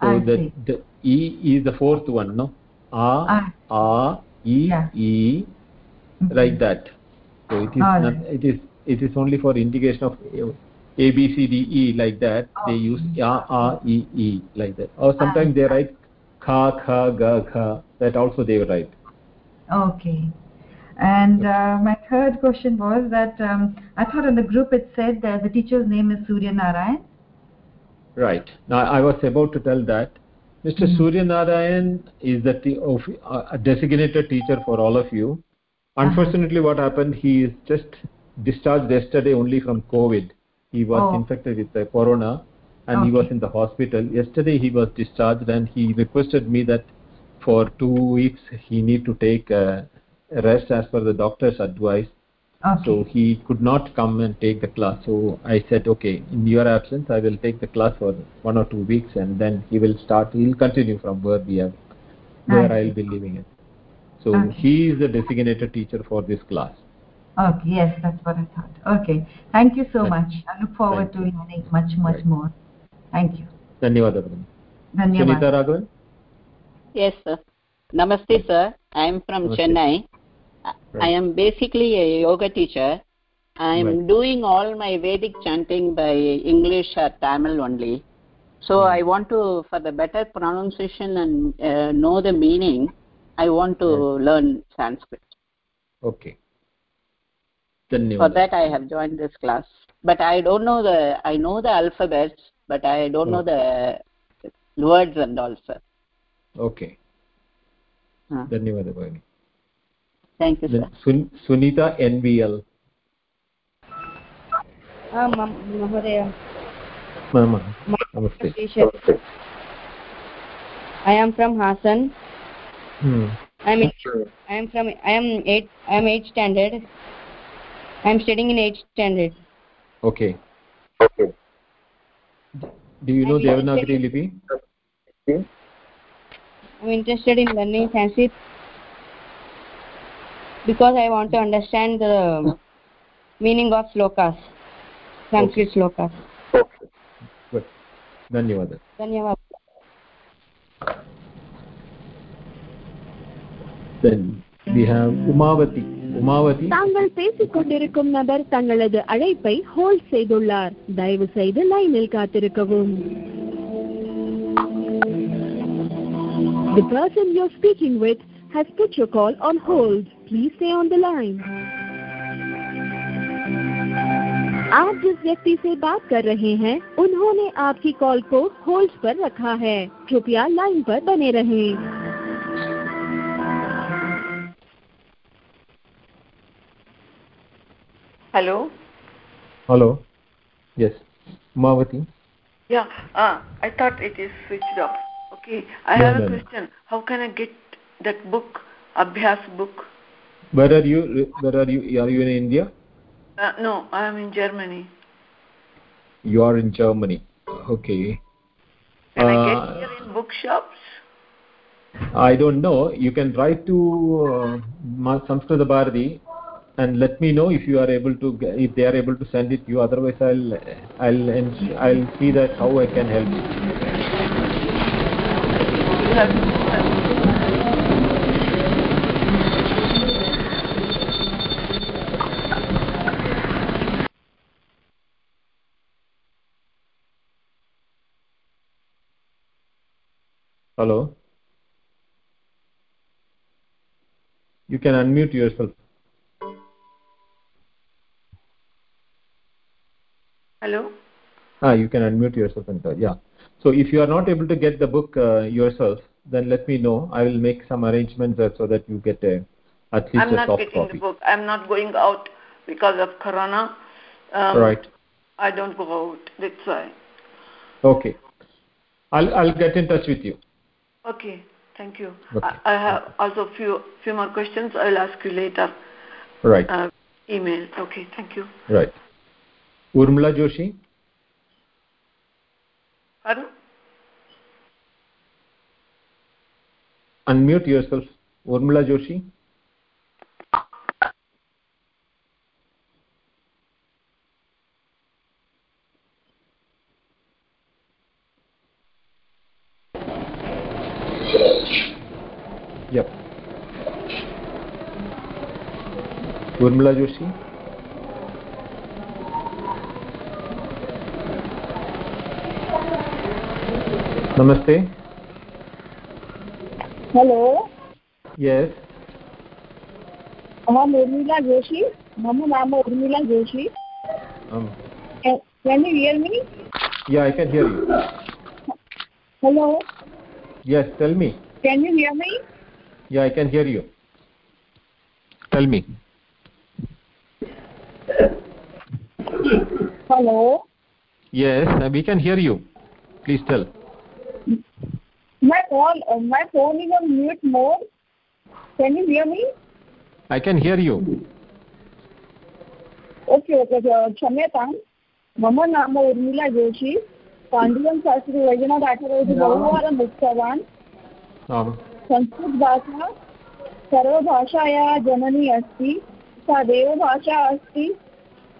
S1: So
S32: I
S1: the,
S32: see.
S1: the E is the fourth one, no? A, ah. A, E, E, mm-hmm. like that. So it is
S32: All
S1: not, it is, it is only for indication of A, B, C, D, E like that. Oh. They use A, A, E, E like that. Or ah. sometimes they write Kha, Kha, Ga, Kha. That also they write.
S32: Okay. And uh, my third question was that um, I thought in the group it said that the teacher's name is Surya Narayan.
S1: Right. Now, I was about to tell that. Mr. Surya Narayan is the t- of, uh, a designated teacher for all of you. Unfortunately, what happened, he is just discharged yesterday only from COVID. He was
S32: Oh.
S1: infected with the corona and he was in the hospital. Yesterday, he was discharged and he requested me that for two weeks he need to take uh, rest as per the doctor's advice.
S32: Okay.
S1: So he could not come and take the class. So I said, okay, in your absence, I will take the class for one or two weeks, and then he will start. He will continue from where we are where
S32: I
S1: I will be leaving it. So
S32: Okay.
S1: he is the designated teacher for this class.
S32: Okay, yes, that's what I thought. Okay, thank you so
S1: Thank-
S32: much. I look forward to learning much, much more. Thank you.
S1: Dhanyawad. Sunita
S32: Dhanyawad.
S1: Raghavan.
S30: Yes, sir. Namaste, sir. I am from
S1: Namaste.
S30: Chennai. I- I am basically a yoga teacher. I am
S1: Right.
S30: doing all my Vedic chanting by English or Tamil only. So
S1: Hmm.
S30: I want to, for the better pronunciation and uh, know the meaning, I want to learn Sanskrit.
S1: Okay.
S30: For that, I have joined this class. But I don't know the, I know the alphabets, but I don't know the words and all, sir.
S1: Okay.
S30: Huh.
S1: Dhanyawad Bhagini.
S30: Thank you, sir.
S1: Then Sun- Sunita NVL.
S33: आम् आम्, महोदय
S1: Mama. Namaste.
S33: teacher. I am from Hassan.
S1: Hmm.
S33: I am I am from I am eight I am eighth standard. I am studying in eighth standard.
S1: Okay. Okay. Do you know
S33: And
S1: Devanagari Lipi?
S33: I am interested in learning Sanskrit because i want to understand the meaning of slokas sanskrit okay. slokas. Okay.
S1: Good. Dhanyawad
S33: dhanyawad
S1: then we have umavati. Umavati.
S34: தாங்கள் பேசிக் கொண்டிருக்கும் நபர் தங்களது அழைப்பை hold செய்துள்ளார். தயவு செய்து லைனில் காத்திருக்கவும். The person you're speaking with has put your call on hold. please stay on the line. आप जिस व्यक्ति से बात कर रहे हैं उन्होंने आपकी कॉल को होल्ड पर रखा है। कृपया लाइन पर बने रहे।
S4: Hello
S1: hello yes मावती
S4: yeah I thought it is switched off okay I have a question how can I get that book अभ्यास book
S1: Where are you? Where are you? Are you in India?
S4: Uh, no, I am in Germany.
S1: You are in Germany. Okay.
S4: Can I
S1: Uh,
S4: get here in bookshops?
S1: I don't know. You can write to uh, Samskrita Bharati and let me know if you are able to get, if they are able to send it to you. Otherwise, I'll I'll I'll see that how I can help you.
S4: You have
S1: Hello. You can unmute yourself.
S4: Hello?
S1: Ah, you can unmute yourself and. Yeah. So if you are not able to get the book uh, yourself, then let me know. I will make some arrangements uh, so that you get a, at least
S4: I'm
S1: a
S4: not getting the book. I'm not going out because of corona. Um,
S1: Right.
S4: I don't go out. That's why.
S1: Okay. I'll I'll get in touch with you.
S4: Okay. Thank you.
S1: Okay.
S4: I, I have also few few more questions. I'll ask you later.
S1: Right.
S4: Uh, email. Okay. Thank you.
S1: Right. Urmila Joshi.
S4: Pardon?
S1: unmute yourself urmila joshi Urmila Joshi.
S35: Hello.
S1: Yes.
S35: I am
S1: Urmila
S35: can you hear me?
S1: Yeah, I can hear you.
S35: Hello.
S1: Yes, tell me.
S35: Can you hear me?
S1: Yeah, I can hear you. Tell me
S35: hello
S1: yes uh, we can hear you please tell
S35: my phone uh, my phone is on mute mode can you hear me
S1: i can hear you
S35: okay okay क्षम्यतां मम नाम उर्मिला जोशी पाण्डुरं शास्त्री वैजनाथ आचार्यः बहुवारम् उक्तवान्
S1: आम्
S35: संस्कृतभाषा सर्वभाषायाः जननी अस्ति सा देवभाषा अस्ति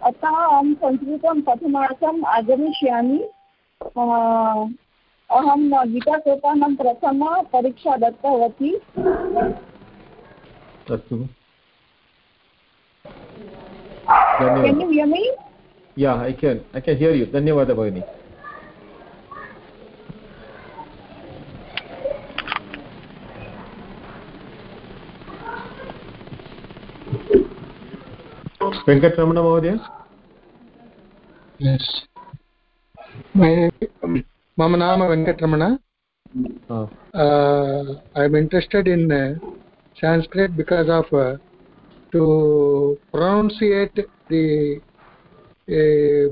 S35: अतः अहं संस्कृतं पठनार्थम् आगमिष्यामि अहं गीतासोपानं प्रथमा परीक्षा दत्तवती
S1: अस्तु
S35: Can you hear me?
S1: Yeah, I can. I can hear you. धन्यवादः भगिनि वेङ्कटरमण महोदय
S36: yes my mama nama venkatramana
S1: uh,
S36: uh, i'm interested in uh, sanskrit because of uh, to pronunciate the uh,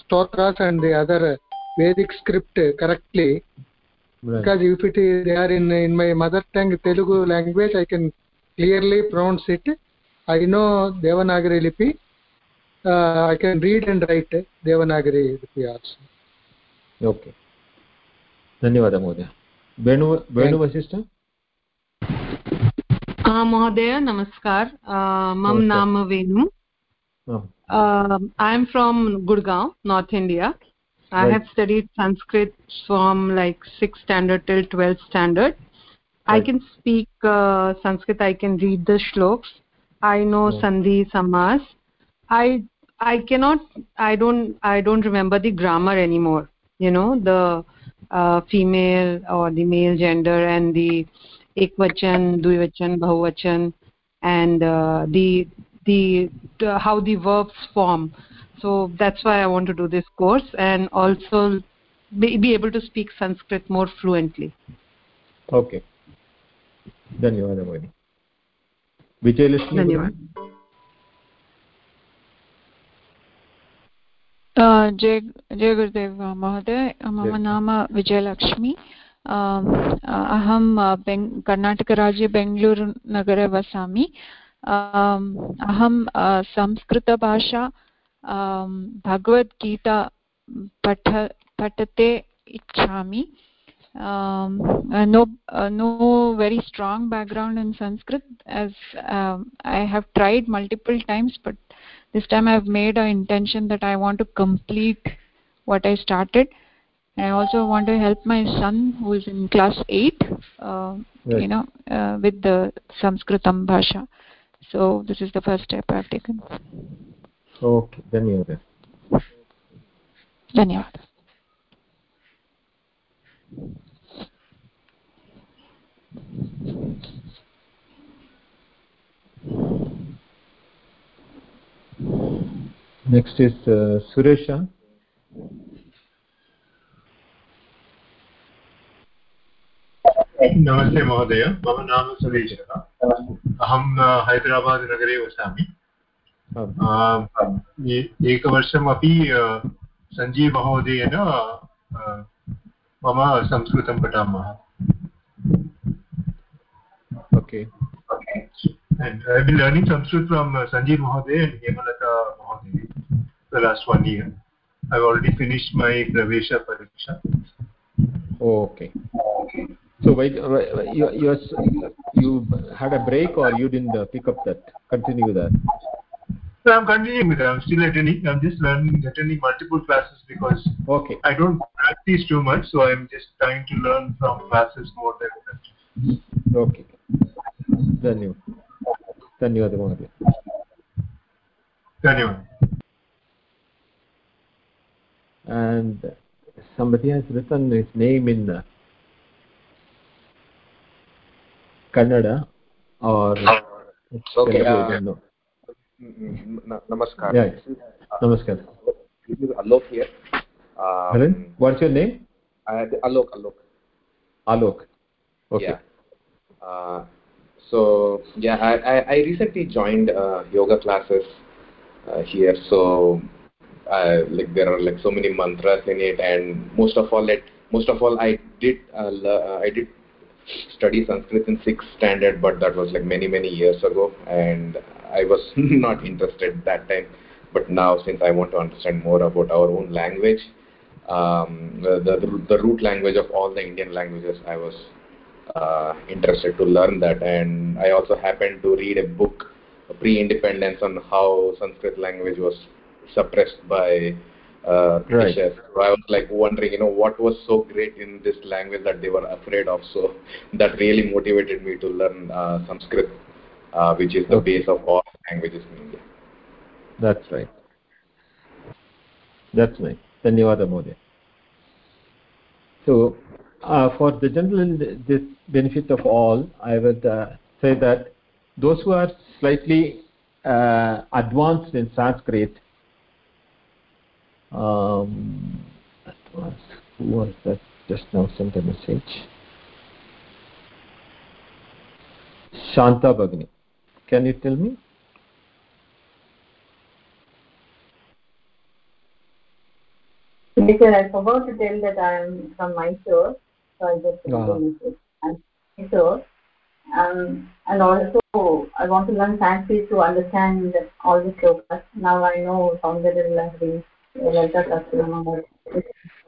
S36: stotras and the other vedic script correctly
S1: right.
S36: because if it is they are in in my mother tongue telugu language i can clearly pronounce it i know devanagari lipi uh, i can read and write devanagari lipi also
S1: okay धन्यवादः महोदय वेणु वेणुवशिष्ठ
S13: महोदय नमस्कार मम नाम वेणु I am from Gurgaon north India I
S1: Right.
S13: have studied Sanskrit from like 6th standard till 12th standard. I can speak uh, Sanskrit. I can read the shloks. I know
S1: Oh.
S13: Sandhi, Samas. I I cannot. I don't. I don't remember the grammar anymore. You know the uh, female or the male gender and the ekvachan, dvivachan, bahuvachan, and uh, the the uh, how the verbs form so that's why i want to do this course and also be, be able to speak sanskrit more fluently
S1: okay धन्यवादः भगिनि विजयलक्ष्मी
S13: धन्यवाद.
S37: जय जय गुरुदेव महोदय. मम नाम विजयलक्ष्मी अहं कर्णाटकराज्ये बेङ्गलूरुनगरे वसामि. अहं संस्कृतभाषा भगवद्गीता पठ पठते इच्छामि. um, uh, no uh, no very strong background in sanskrit as um, i have tried multiple times but this time i have made an intention that i want to complete what i started. And i also want to help my son who is in class 8 um, uh,
S1: right.
S37: you know with the sanskritam bhasha. So this is the first step i have taken.
S1: Okay dhanyawad
S37: dhanyawad
S1: next is uh, suresha.
S38: नमस्ते महोदय मम नाम सुरेशः। अहं हैदराबादनगरे वसामि। एकवर्षमपि सञ्जीवमहोदयेन मम संस्कृतं पठामः।
S1: Okay
S38: And I've been learning Sanskrit from uh, Sanjeev Mahoday and Hemalata Mahoday the last one year. I've already finished my Pravesha Pariksha.
S1: okay. Okay so wait you you you had a break or you didn't uh, pick up that continue that?
S38: So i'm continuing with it. I'm still attending. I'm just learning attending multiple classes because
S1: okay.
S38: I don't practice too much so i'm just trying to learn from classes more than that
S1: okay धन्यवाद धन्यवादः महोदय
S38: धन्यवादः
S1: and somebody has written his name in uh, Kannada or
S39: okay,
S1: Telugu,
S39: uh,
S1: I don't know.
S39: Namaskar.
S1: Yeah, uh, Namaskar.
S39: This is Alok here. Um,
S1: Pardon? What's your name?
S39: Uh, Alok, Alok.
S1: Alok. Okay.
S39: Yeah. Uh, so yeah, I, I, recently joined uh, yoga classes uh, here. So like there are like so many mantras in it, and most of all, it most of all, I did I did study Sanskrit in sixth standard, but that was like many many years ago, and I was not interested that time. But now, since I want to understand more about our own language, um, the, the the root language of all the Indian languages, I was uh, interested to learn that and i also happened to read a book pre-independence on how sanskrit language was suppressed by uh,
S1: right.
S39: So I was like wondering, you know, what was so great in this language that they were afraid of. So that really motivated me to learn uh, Sanskrit, uh, which is the
S1: okay.
S39: base of all languages in India.
S1: That's right. That's right. Dhanyawada Modi. So uh, for the general this benefit of all, I would uh, say that those who are slightly uh, advanced in Sanskrit, um, advanced, who was that just now sent a message? Shanta Bhagini. Can you tell me?
S40: Teacher, I forgot to tell that I am from Mysore, so I just sent
S1: Ah.
S40: a message. I'm Mysore. Um, and also, I want to learn Sanskrit to understand all the slokas. Now I know Soundarya Lahari, Lalita Sastramam,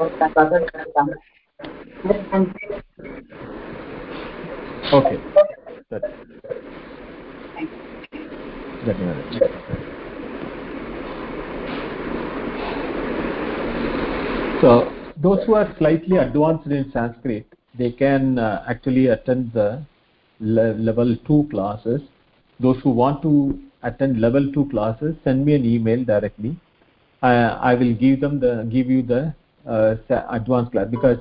S40: other Sastram. And
S1: Okay. That, धन्यवादः So those who are slightly advanced in Sanskrit, they can uh, actually attend the le level 2 classes. Those who want to attend level 2 classes, send me an email directly. I, I will give them the give you the uh, advanced class because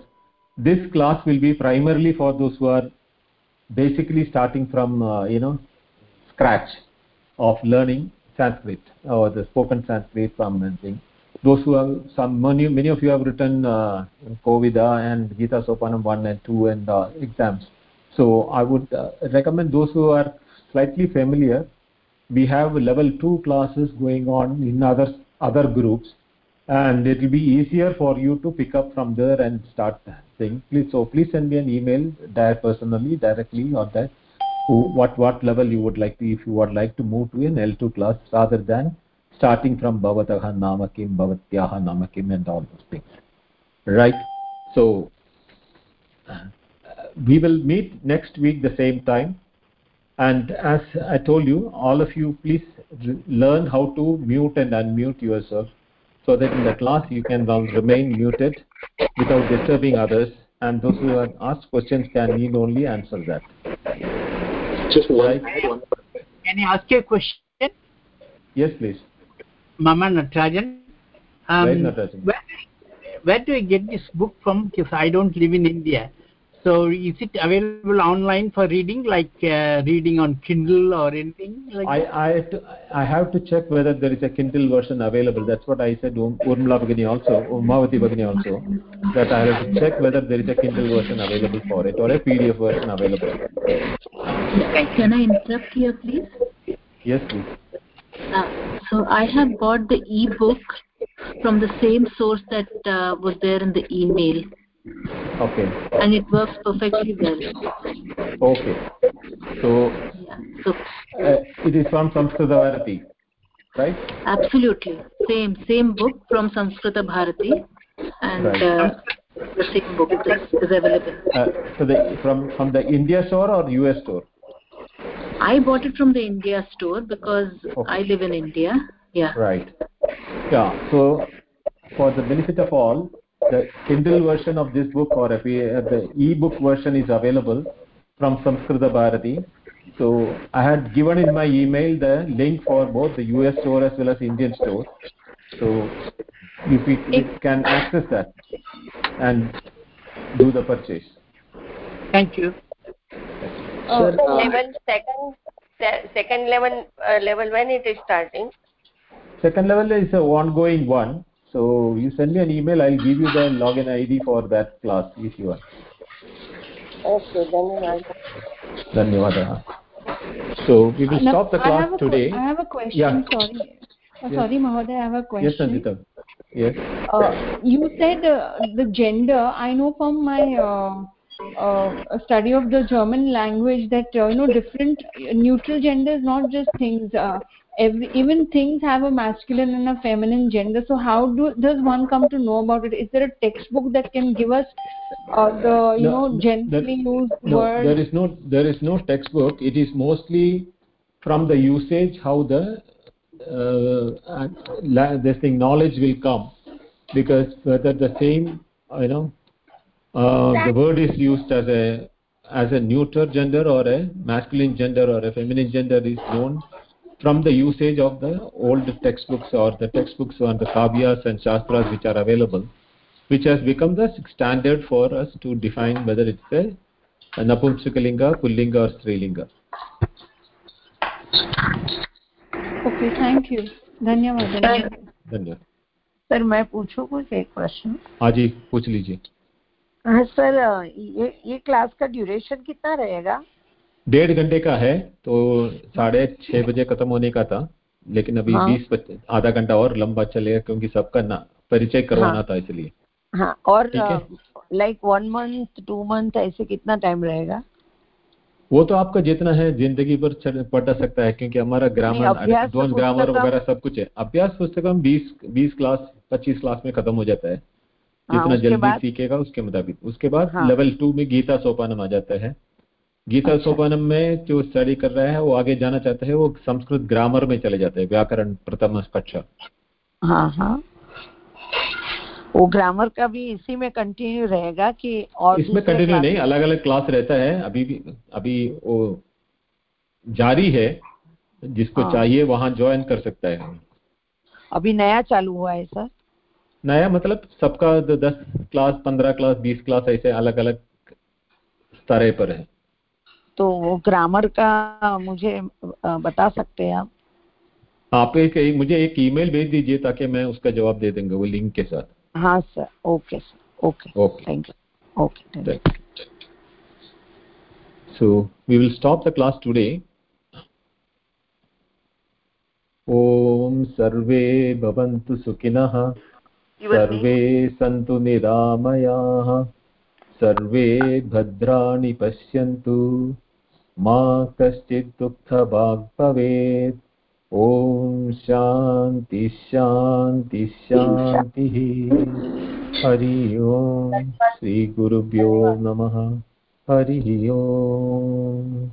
S1: this class will be primarily for those who are basically starting from uh, you know scratch of learning Sanskrit or the spoken Sanskrit from anything. Those who have some many many of you have written uh, and Gita Sopanam one and two and uh, exams. So I would uh, recommend those who are slightly familiar. We have level two classes going on in other other groups, and it will be easier for you to pick up from there and start thing. Please so please send me an email direct personally directly or that what what level you would like to if you would like to move to an L2 class rather than starting from bhavatah nama kim bhavatyaha nama kim and all those things. Right? So uh, we will meet next week the same time. And as i told you all of you please learn how to mute and unmute yourself so that in the class you can well remain muted without disturbing others. And those who have asked questions can need only answer that.
S39: Just one.
S41: Can I ask you a question?
S1: yes please
S41: Mama Natarajan. Um,
S1: Right, Natarajan.
S41: Where, where do I get this book from? Because I don't live in India. So is it available online for reading, like uh, reading on Kindle or anything like
S1: I,
S41: that?
S1: I, have to, I have to check whether there is a Kindle version available. That's what I said, um, Urmila Bhagini also, Umavati Bhagini also, that I have to check whether there is a Kindle version available for it or a PDF version available.
S26: Can I interrupt here, please?
S1: Yes, please.
S26: Uh, so I have got the e-book from the same source that uh, was there in the email,
S1: Okay.
S26: and it works perfectly well.
S1: Okay. So, yeah.
S26: So
S1: uh, it is from Samskrita Bharati, right?
S26: absolutely same same book from Samskrita Bharati, and
S1: Right.
S26: uh, the same book is, is available.
S1: Uh, so the from from the India store or US store?
S26: I bought it from the India store because
S1: Okay.
S26: I live in India. Yeah.
S1: Right. Yeah. So for the benefit of all, the Kindle version of this book or if we, uh, the e-book version is available from Samskrita Bharati. So I had given in my email the link for both the US store as well as Indian store. So if we, we can access that and do the purchase.
S41: Thank you.
S1: Sir, uh,
S42: level second se- second level uh, level when it is starting
S1: Second level is a ongoing one. So you send me an email, I'll give you the login ID for that class if you want.
S42: okay then
S1: Dhanyawada. So we will
S31: Now,
S1: stop the class
S31: have a que-
S1: today.
S31: I have a question.
S1: Yeah.
S31: Sorry. Uh,
S1: Yes.
S31: Sorry, Mahoday, I have a question.
S1: Yes,
S31: question.
S1: Sanjita. Yes.
S31: Uh, you said uh, the gender. I know from my uh, uh, study of the German language that uh, you know different uh, neutral genders, not just things. Uh, every, even things have a masculine and a feminine gender. So how do does one come to know about it? Is there a textbook that can give us uh, the you
S1: No,
S31: know gently used
S1: No,
S31: words?
S1: there is no there is no textbook. It is mostly from the usage how the uh, this thing knowledge will come because whether the same you know uh, the word is used as a as a neuter gender or a masculine gender or a feminine gender is known from the usage of the old textbooks or the textbooks on the kavyas and shastras which are available which has become the standard for us to define whether it's a, a napumsakalinga pullinga or strilinga
S31: Okay, thank you. धन्यवाद धन्यवाद
S1: धन्यवाद
S33: sir मैं पूछूं कुछ एक प्रश्न
S1: हाँ जी पूछ लीजिए
S33: हाँ सर ये ये क्लास का ड्यूरेशन कितना रहेगा?
S1: डेढ़ घंटे का है तो साढ़े छह बजे खत्म होने का था लेकिन अभी
S33: हाँ।
S1: बीस पच्चीस आधा घंटा और लंबा चलेगा क्योंकि सबका ना परिचय करवाना
S33: हाँ।
S1: था इसलिए।
S33: हाँ और like one month two month ऐसे कितना टाइम रहेगा?
S1: वो तो आपका जितना है ज़िंदगी भर पढ़ सकता है क्योंकि हमारा ग्रामर एडवांस ग्रामर वगैरह सब कुछ है। अभ्यास पुस्तकम बीस बीस क्लास पच्चीस क्लास में खत्म हो जाता है
S33: हाँ,
S1: जितना जल्दी सीखेगा उसके मुताबिक। उसके बाद
S33: हाँ।
S1: लेवल टू में गीता सोपानम आ जाता है। गीता
S33: अच्छा।
S1: सोपानम में जो स्टडी कर रहा है वो आगे जाना चाहता है वो संस्कृत ग्रामर में चले जाते हैं व्याकरण प्रथम कक्षा
S33: हाँ हाँ। वो ग्रामर का भी इसी में कंटिन्यू रहेगा कि और
S1: इसमें कंटिन्यू नहीं अलग अलग क्लास रहता है। अभी भी अभी वो जारी है जिसको
S33: हाँ।
S1: चाहिए वहाँ ज्वाइन कर सकता है।
S33: अभी नया चालू हुआ है सर।
S1: नया मतलब सबका दस क्लास पंद्रह क्लास बीस क्लास ऐसे अलग अलग स्तर पर है।
S33: तो वो ग्रामर का मुझे बता सकते हैं आप?
S1: आप एक, एक मुझे एक ईमेल भेज दीजिए ताकि मैं उसका जवाब दे देंगे वो लिंक के साथ।
S33: हाँ sir. Okay
S1: sir.
S33: Okay. Okay. Thank you okay
S1: so we will stop the class today. ॐ सर्वे भवन्तु सुखिनः। सर्वे सन्तु निरामयाः, सर्वे भद्राणि पश्यन्तु। मा कश्चित् दुःखभाग् भवेत्। ॐ शान्ति शान्ति, शान्तिः। हरि ओम्। श्रीगुरुभ्यो नमः। हरिः ओम्।